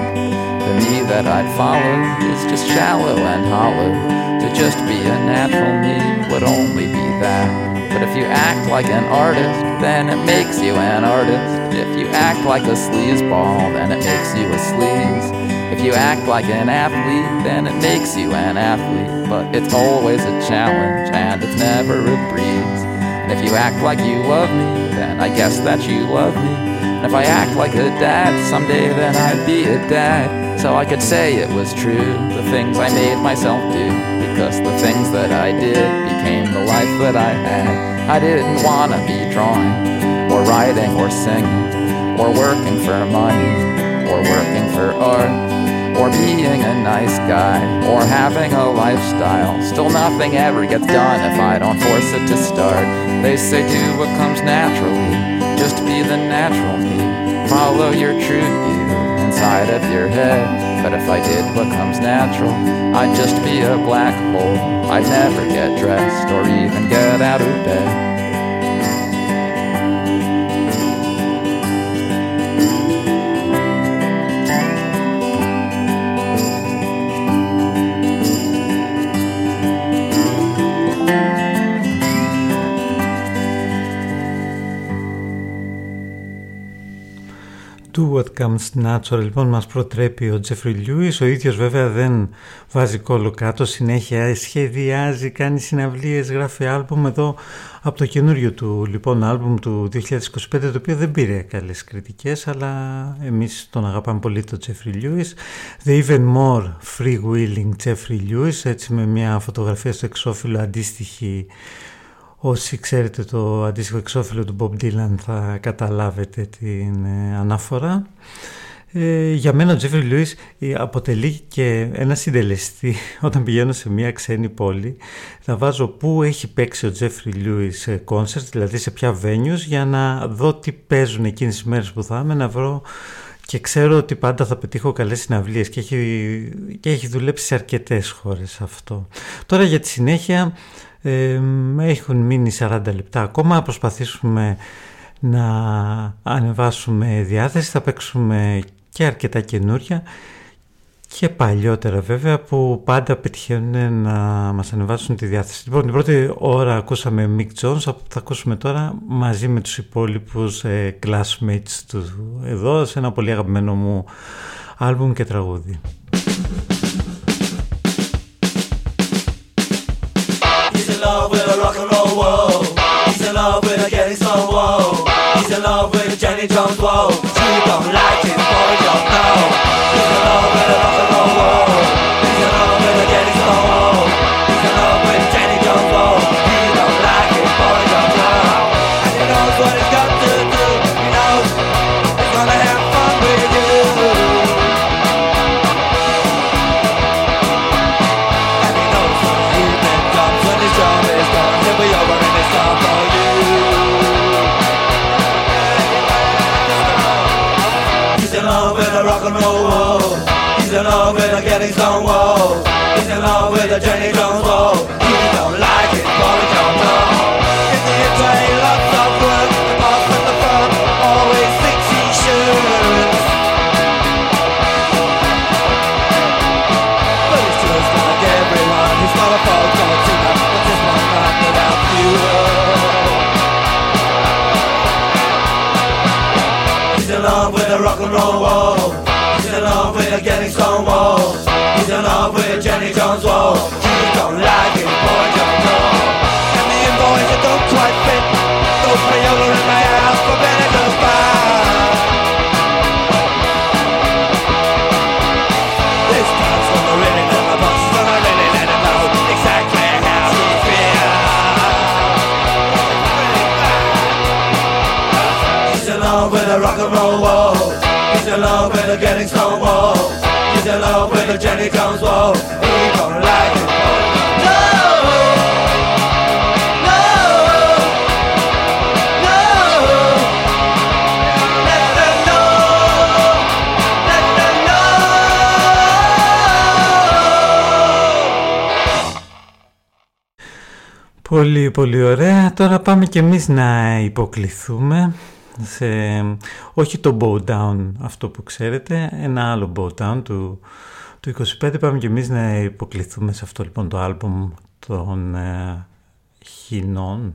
The me that I'd follow is just shallow and hollow. To just be a natural me would only be that. But if you act like an artist, then it makes you an artist. If you act like a sleazeball, then it makes you a sleaze. If you act like an athlete, then it makes you an athlete. But it's always a challenge, and it's never a breeze. And if you act like you love me, then I guess that you love me. And if I act like a dad, someday then I'd be a dad. So I could say it was true, the things I made myself do. Because the things that I did became the life that I had. I didn't wanna be drawing, or writing, or singing, or working for money, or working for art, or being a nice guy, or having a lifestyle. Still nothing ever gets done if I don't force it to start. They say do what comes naturally, just be the natural me. Follow your true you inside of your head. But if I did what comes natural, I'd just be a black hole. I'd never get dressed or even get out of bed. Do what comes natural, λοιπόν, μας προτρέπει ο Τζέφρι Λιούις. Ο ίδιος βέβαια δεν βάζει κόλλο κάτω, συνέχεια σχεδιάζει, κάνει συναυλίες, γράφει άλμπουμ εδώ από το καινούριο του λοιπόν άλμπουμ του 2025, το οποίο δεν πήρε καλές κριτικές, αλλά εμείς τον αγαπάμε πολύ τον Τζέφρι Λιούις. The Even More Freewheeling Jeffrey Lewis, έτσι με μια φωτογραφία στο εξώφυλλο αντίστοιχη Όσοι ξέρετε το αντίστοιχο εξώφυλλο του Bob Dylan θα καταλάβετε την ε, ανάφορα. Ε, για μένα ο Jeffrey Lewis αποτελεί και ένα συντελεστή όταν πηγαίνω σε μια ξένη πόλη θα βάζω πού έχει παίξει ο Jeffrey Lewis σε concert, δηλαδή σε ποια venues για να δω τι παίζουν εκείνες τις μέρες που θα είμαι να βρω και ξέρω ότι πάντα θα πετύχω καλές συναυλίες και έχει, και έχει δουλέψει σε αρκετές χώρες αυτό. Τώρα για τη συνέχεια ε, έχουν μείνει 40 λεπτά ακόμα, προσπαθήσουμε να ανεβάσουμε διάθεση, θα παίξουμε και αρκετά καινούρια και παλιότερα βέβαια που πάντα πετυχαίνουν να μας ανεβάσουν τη διάθεση. Λοιπόν, την πρώτη ώρα ακούσαμε Mick Jones, θα ακούσουμε τώρα μαζί με τους υπόλοιπους ε, classmates του εδώ σε ένα πολύ αγαπημένο μου άλμπουμ και τραγούδι. With a getting some whoa. He's in love with Jenny Jones, whoa. She don't like it, boy, don't know. He's in love with a Πολύ πολύ ωραία. Τώρα πάμε και εμείς να υποκληθούμε σε, όχι το bow down αυτό που ξέρετε, ένα άλλο bow down του, του 25. Πάμε και εμείς να υποκληθούμε σε αυτό λοιπόν το άλμπουμ των ε, χινών.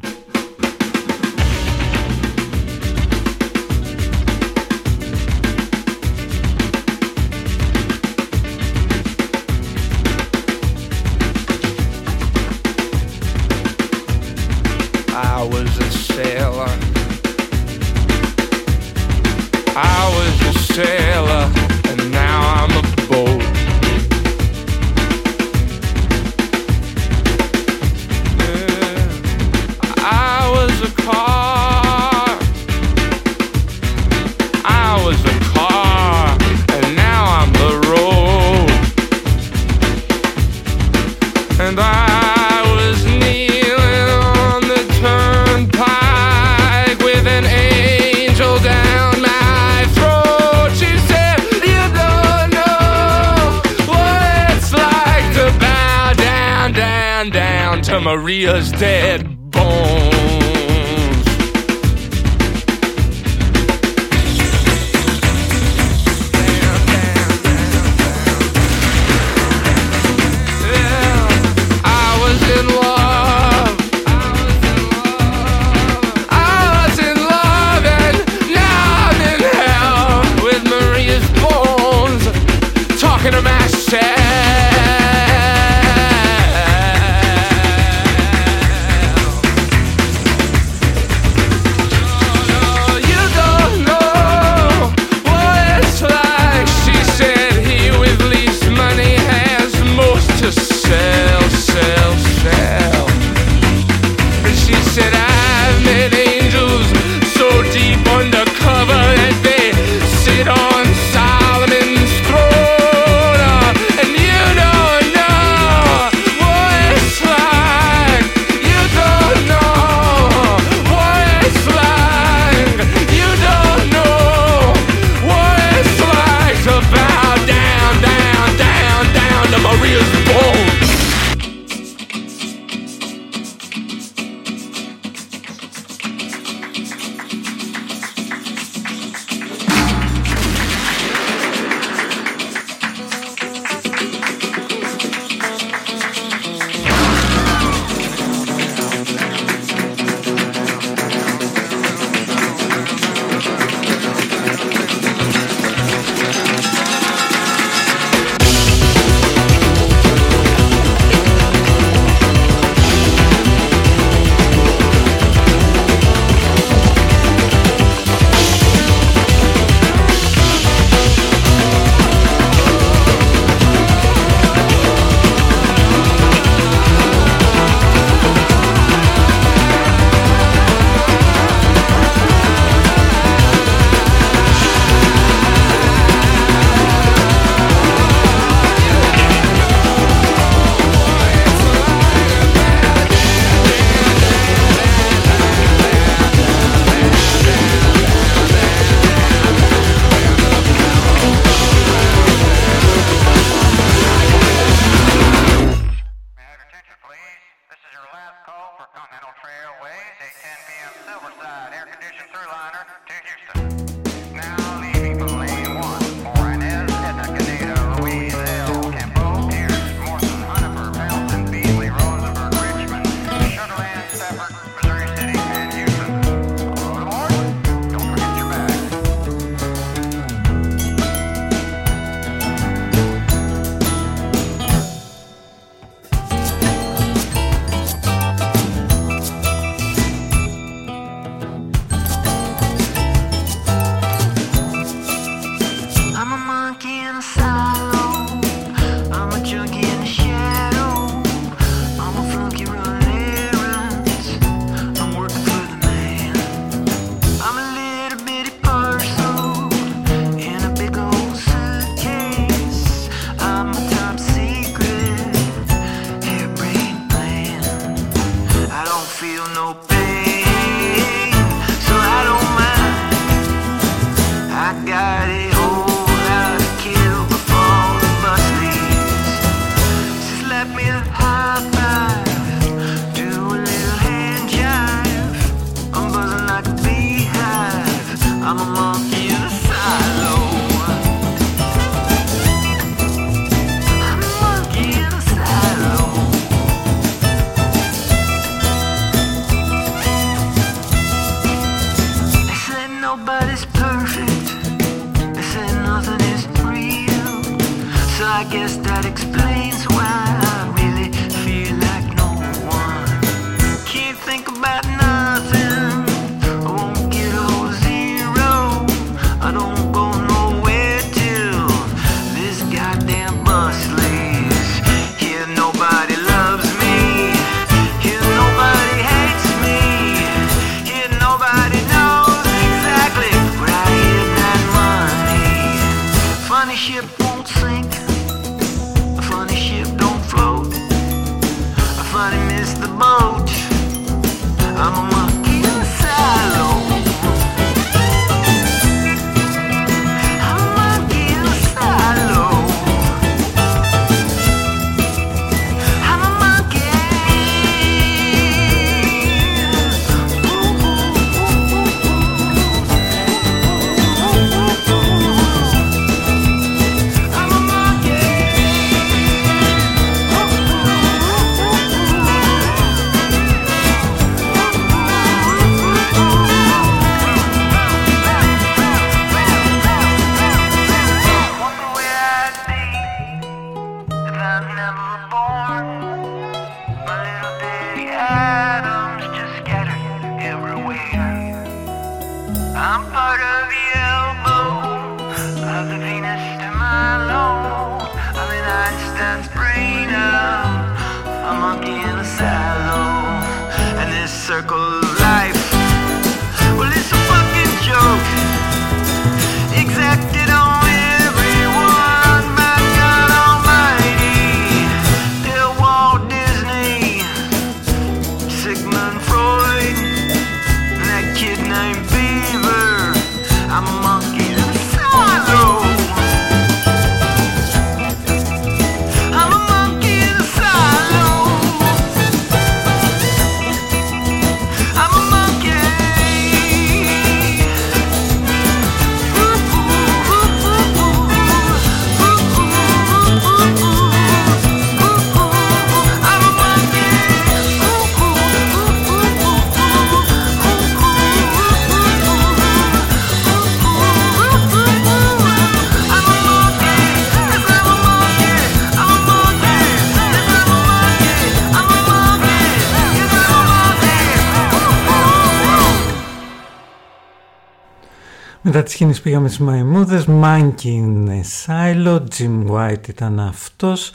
Μετά της σκηνής πήγαμε στις Μαϊμούδες, Monkey είναι Silo, Jim White ήταν αυτός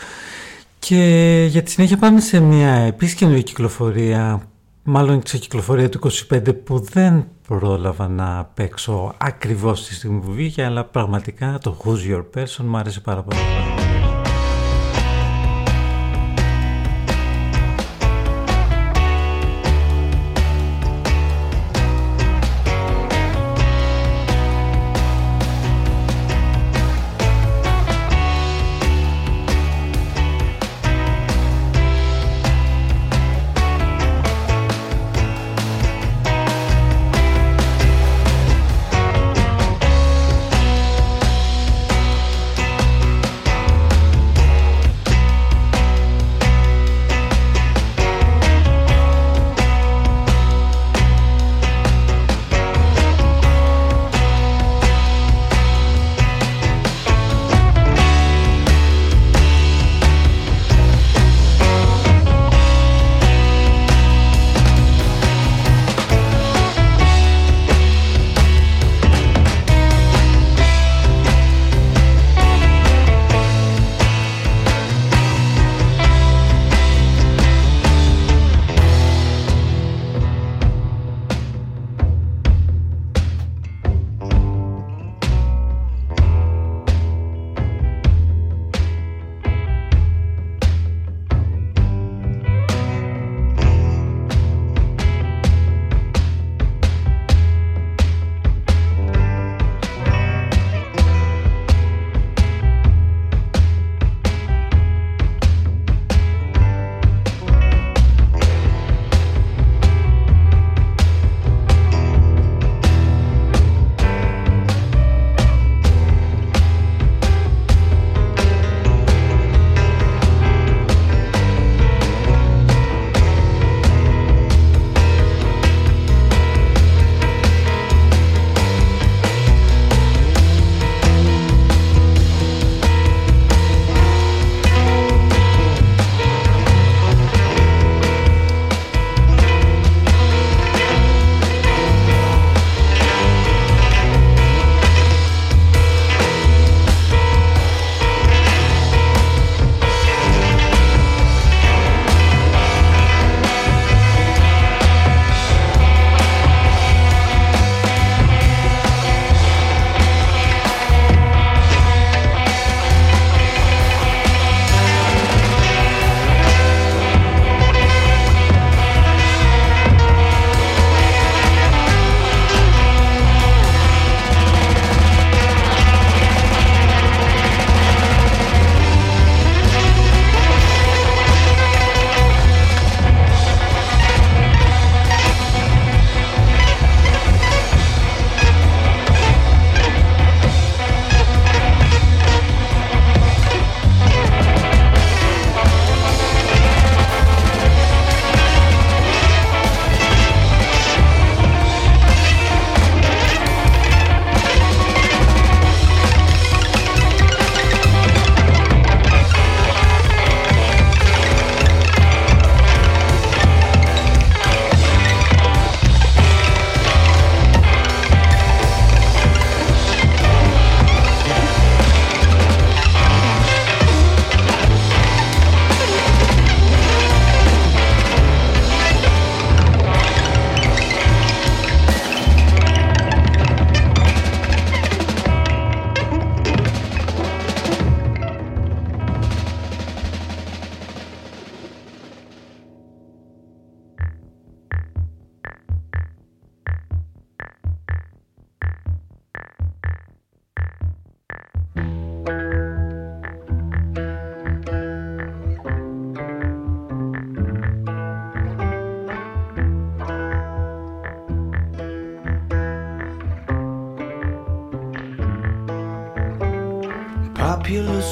και για τη συνέχεια πάμε σε μια επίσης καινούργια κυκλοφορία, μάλλον σε κυκλοφορία του 25 που δεν πρόλαβα να παίξω ακριβώς τη στιγμή που βγήκε αλλά πραγματικά το Who's Your Person μου άρεσε πάρα πολύ.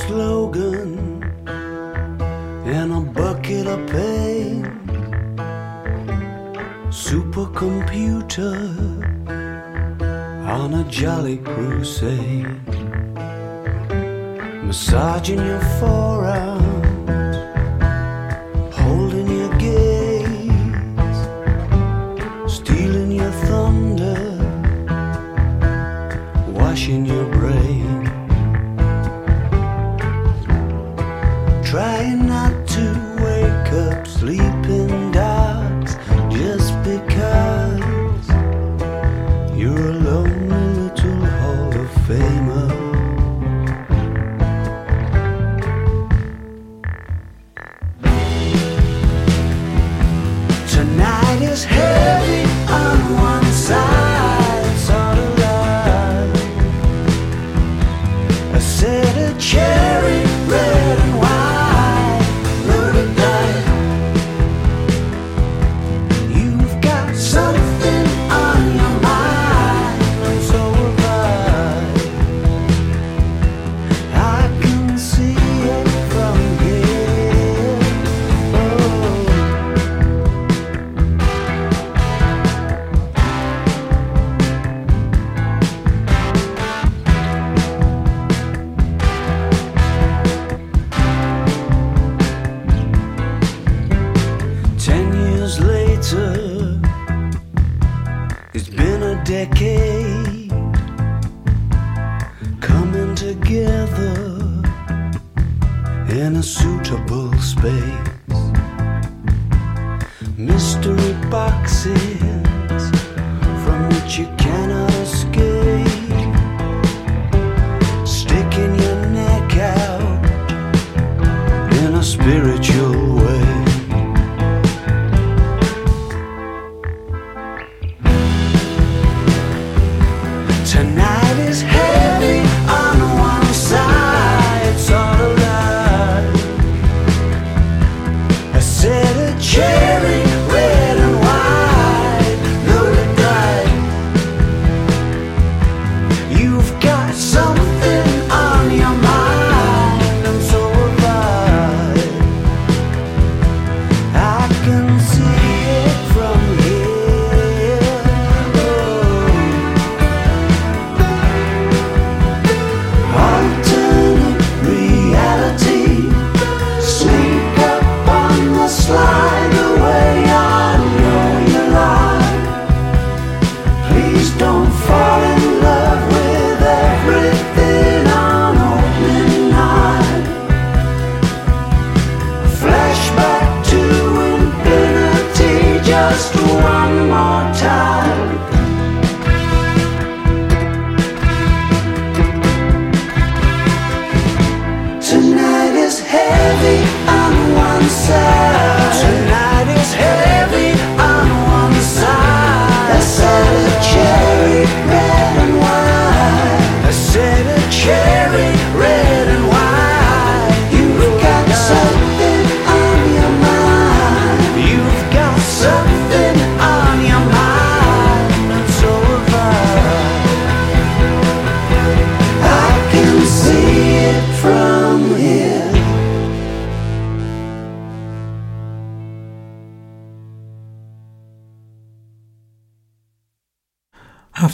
Slogan and a bucket of pain. Supercomputer on a jolly crusade, massaging your forearms,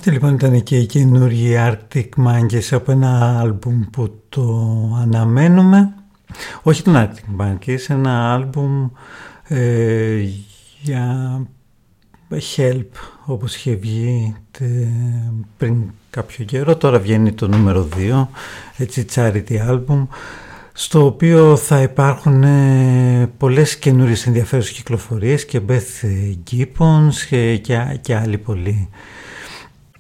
Αυτή λοιπόν ήταν και η καινούργια Arctic Monkeys από ένα άλμπουμ που το αναμένουμε. Όχι τον Arctic Monkeys, ένα άλμπουμ ε, για Help όπως είχε βγει τε- πριν κάποιο καιρό. Τώρα βγαίνει το νούμερο 2, έτσι charity album στο οποίο θα υπάρχουν ε, πολλές καινούριες ενδιαφέρουσες κυκλοφορίες και Beth Gibbons και, και, και άλλοι πολλοί.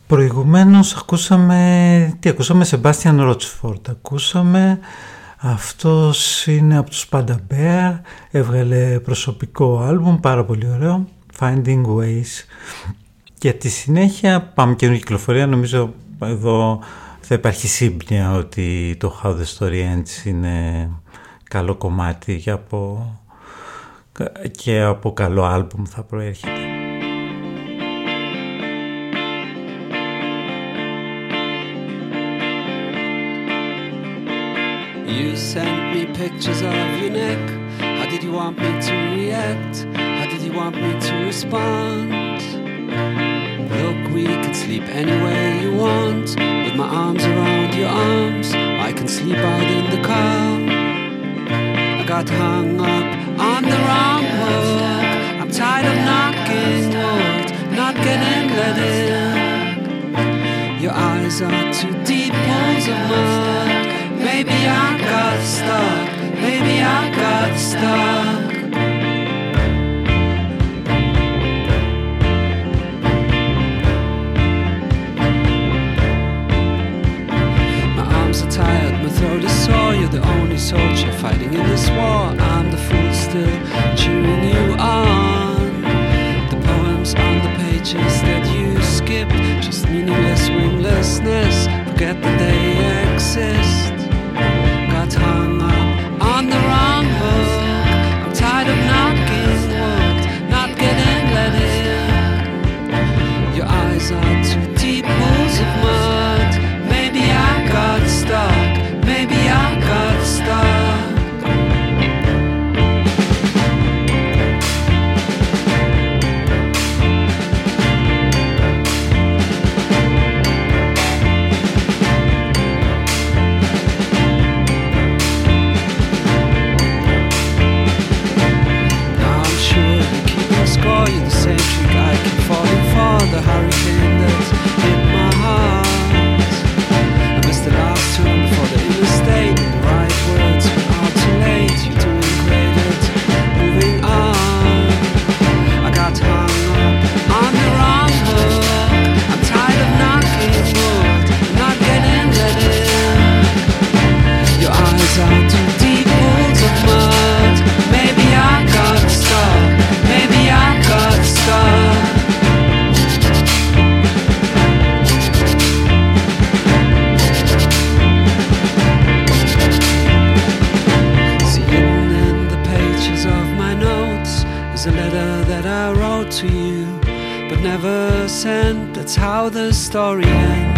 Προηγουμένως ακούσαμε, τι ακούσαμε, Sebastian Rochford, ακούσαμε, αυτός είναι από τους Panda Bear, έβγαλε προσωπικό άλμπουμ, πάρα πολύ ωραίο, Finding Ways. Για τη συνέχεια πάμε καινούργια κυκλοφορία, νομίζω εδώ θα υπάρχει σύμπνοια ότι το How the Story Ends είναι καλό κομμάτι και από, και από καλό άλμπουμ θα προέρχεται. Sent me pictures of your neck. How did you want me to react? How did you want me to respond? Look, we can sleep anywhere you want. With my arms around your arms, I can sleep out in the car. I got hung up on the wrong hook. I'm tired of knocking wood, not getting let in. Your eyes are two deep pools of. Maybe I got stuck. Maybe I got stuck. My arms are tired, my throat is sore. You're the only soldier fighting in this war. I'm the fool still cheering you on. The poems on the pages that you skipped, just meaningless winglessness. Forget that they exist. Never. That's how the story ends.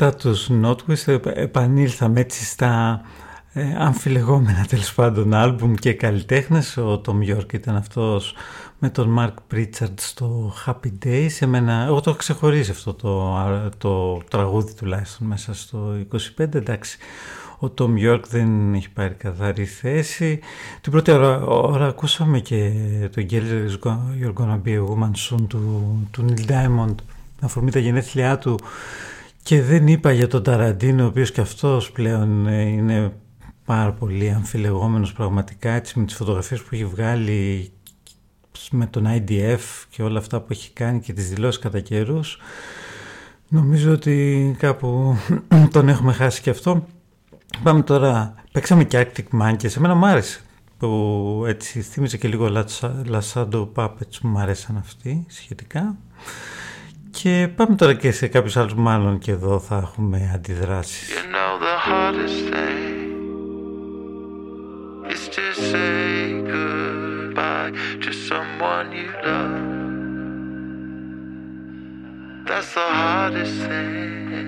Μετά τους Notwist επ- επανήλθαμε έτσι στα ε, αμφιλεγόμενα τέλος πάντων άλμπουμ και καλλιτέχνες. Ο Tom York ήταν αυτός με τον Mark Pritchard στο Happy Days. Εμένα, εγώ το έχω ξεχωρίσει αυτό το, α, το τραγούδι τουλάχιστον μέσα στο 25. Εντάξει, ο Tom York δεν έχει πάρει καθαρή θέση. Την πρώτη ώρα, ώρα ακούσαμε και το Girl is Go- You're Gonna Be a Woman Soon του, του Neil Diamond αφορμή τα γενέθλιά του και δεν είπα για τον Ταραντίνο ο οποίος και αυτός πλέον ε, είναι πάρα πολύ αμφιλεγόμενος πραγματικά έτσι με τις φωτογραφίες που έχει βγάλει με τον IDF και όλα αυτά που έχει κάνει και τις δηλώσεις κατά καιρούς. Νομίζω ότι κάπου τον έχουμε χάσει και αυτό. Πάμε τώρα, παίξαμε και Arctic Monkeys, εμένα μου άρεσε που έτσι θύμιζε και λίγο Lassado Puppets μου αρέσαν αυτοί σχετικά και πάμε τώρα και σε κάποιους άλλους μάλλον και εδώ θα έχουμε αντιδράσεις You know the hardest thing is to say goodbye to someone you love. That's the hardest thing.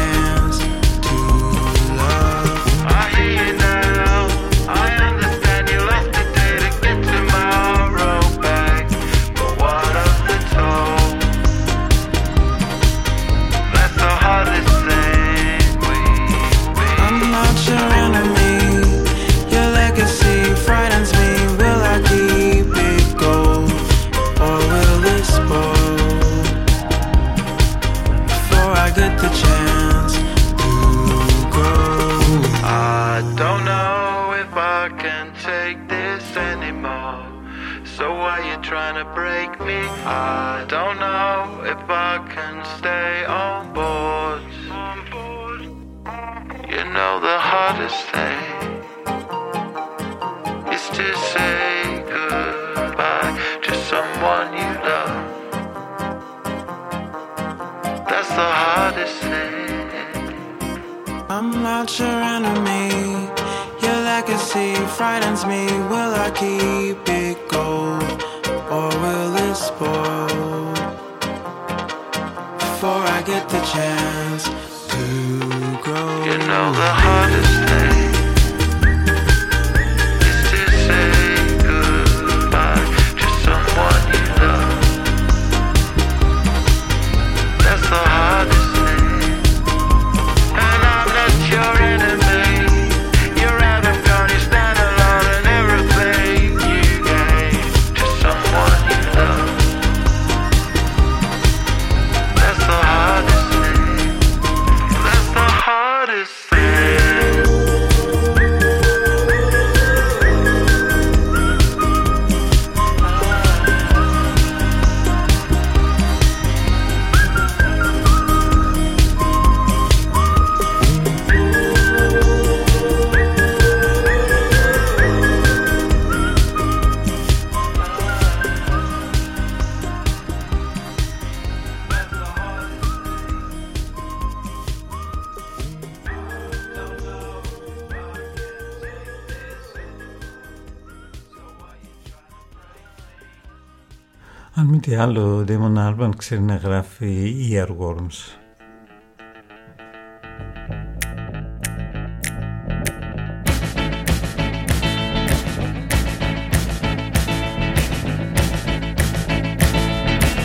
άλλο, ο Damon Albarn ξέρει να γράφει earworms.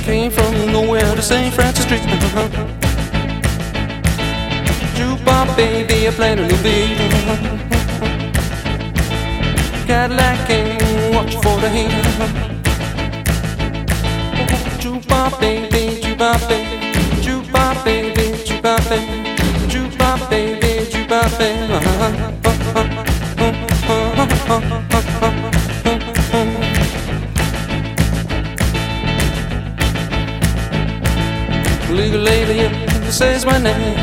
Came from nowhere to St. Francis Street. Jukebox baby, I played a new beat. Cadillac came, watch for the heat. Jukebox baby, jukebox baby, jukebox baby, jukebox baby, jukebox baby, jukebox Legal lady says my name.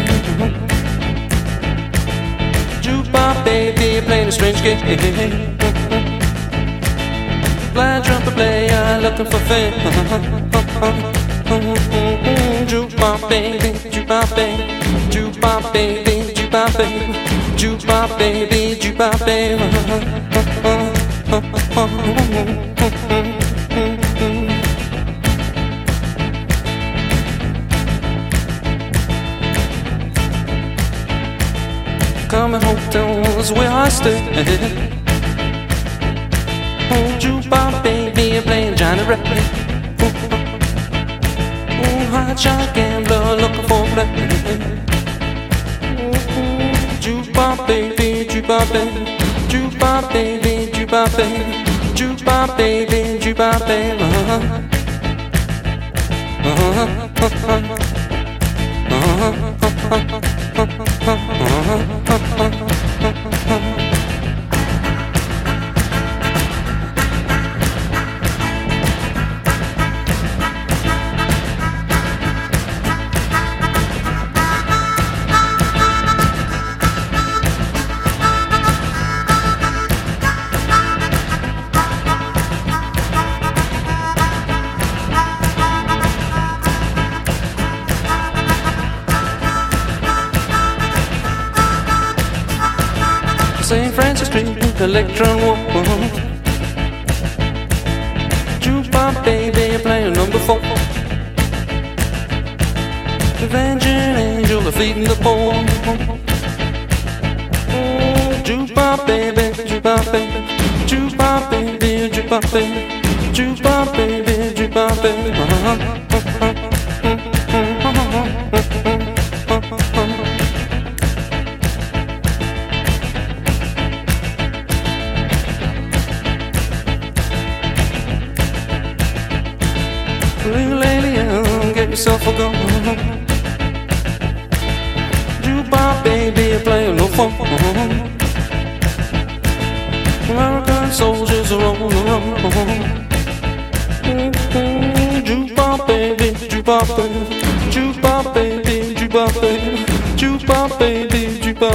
Jukebox baby playing a strange game. Blind trumpet player looking for fame. Juba baby, Juba baby, baby, baby, baby, baby. Coming home where I stood. Playing Johnny a shark gambler looking for blood. Juba baby, Juba baby, Juba baby, Juba baby, Juba baby, Juba baby. Uh-huh. Uh-huh. Uh-huh. Uh-huh. Uh-huh. Uh-huh. Electron Walk. Jukebox baby, playing number four. Avenging angel, feeding the poor. Jukebox baby, jukebox baby, jukebox baby, jukebox baby, jukebox baby, jukebox baby. Uh-huh.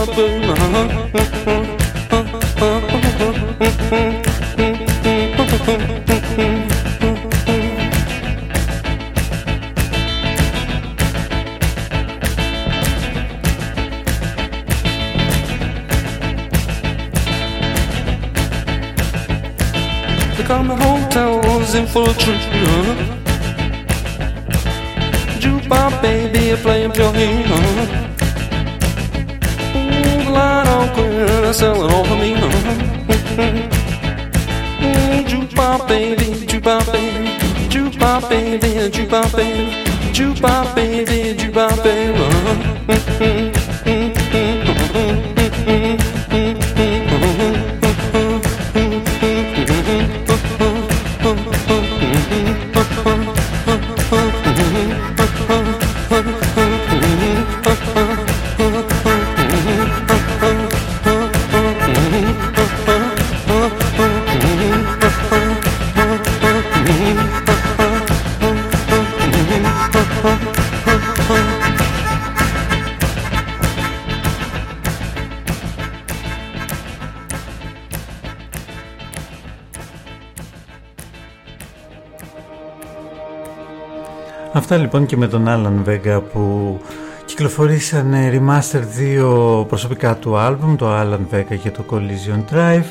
open. Αυτά λοιπόν και με τον Alan Vega που κυκλοφορήσαν remaster δύο προσωπικά του άλμπουμ, το Alan Vega και το Collision Drive.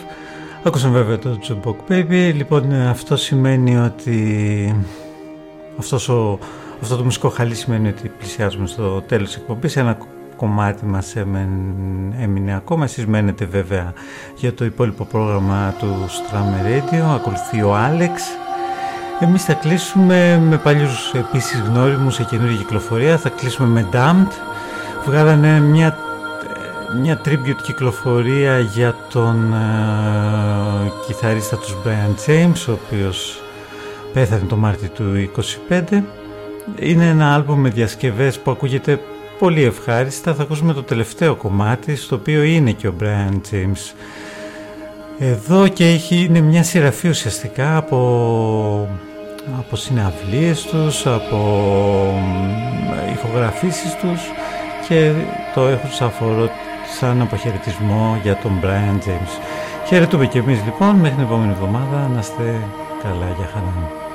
Άκουσαν βέβαια το Jukebox Baby, λοιπόν αυτό σημαίνει ότι αυτός ο, αυτό το μουσικό χαλί σημαίνει ότι πλησιάζουμε στο τέλος της εκπομπής. Ένα κομμάτι μας έμεινε ακόμα, εσείς μένετε βέβαια για το υπόλοιπο πρόγραμμα του Strammer Radio, ακολουθεί ο Άλεξ. Εμείς θα κλείσουμε με παλιούς επίσης γνώριμους σε καινούργια κυκλοφορία. Θα κλείσουμε με Damned. Βγάλανε μια, μια tribute κυκλοφορία για τον ε, κιθαρίστα τους Brian James, ο οποίος πέθανε το Μάρτιο του 25. Είναι ένα άλμπουμ με διασκευές που ακούγεται πολύ ευχάριστα. Θα ακούσουμε το τελευταίο κομμάτι, στο οποίο είναι και ο Brian James εδώ και έχει, είναι μια σειραφή ουσιαστικά από, από συναυλίες από ηχογραφήσεις τους και το έχω σαφορό σαν αποχαιρετισμό για τον Brian James. Χαιρετούμε και εμείς λοιπόν, μέχρι την επόμενη εβδομάδα, να είστε καλά, για χαρά. μου.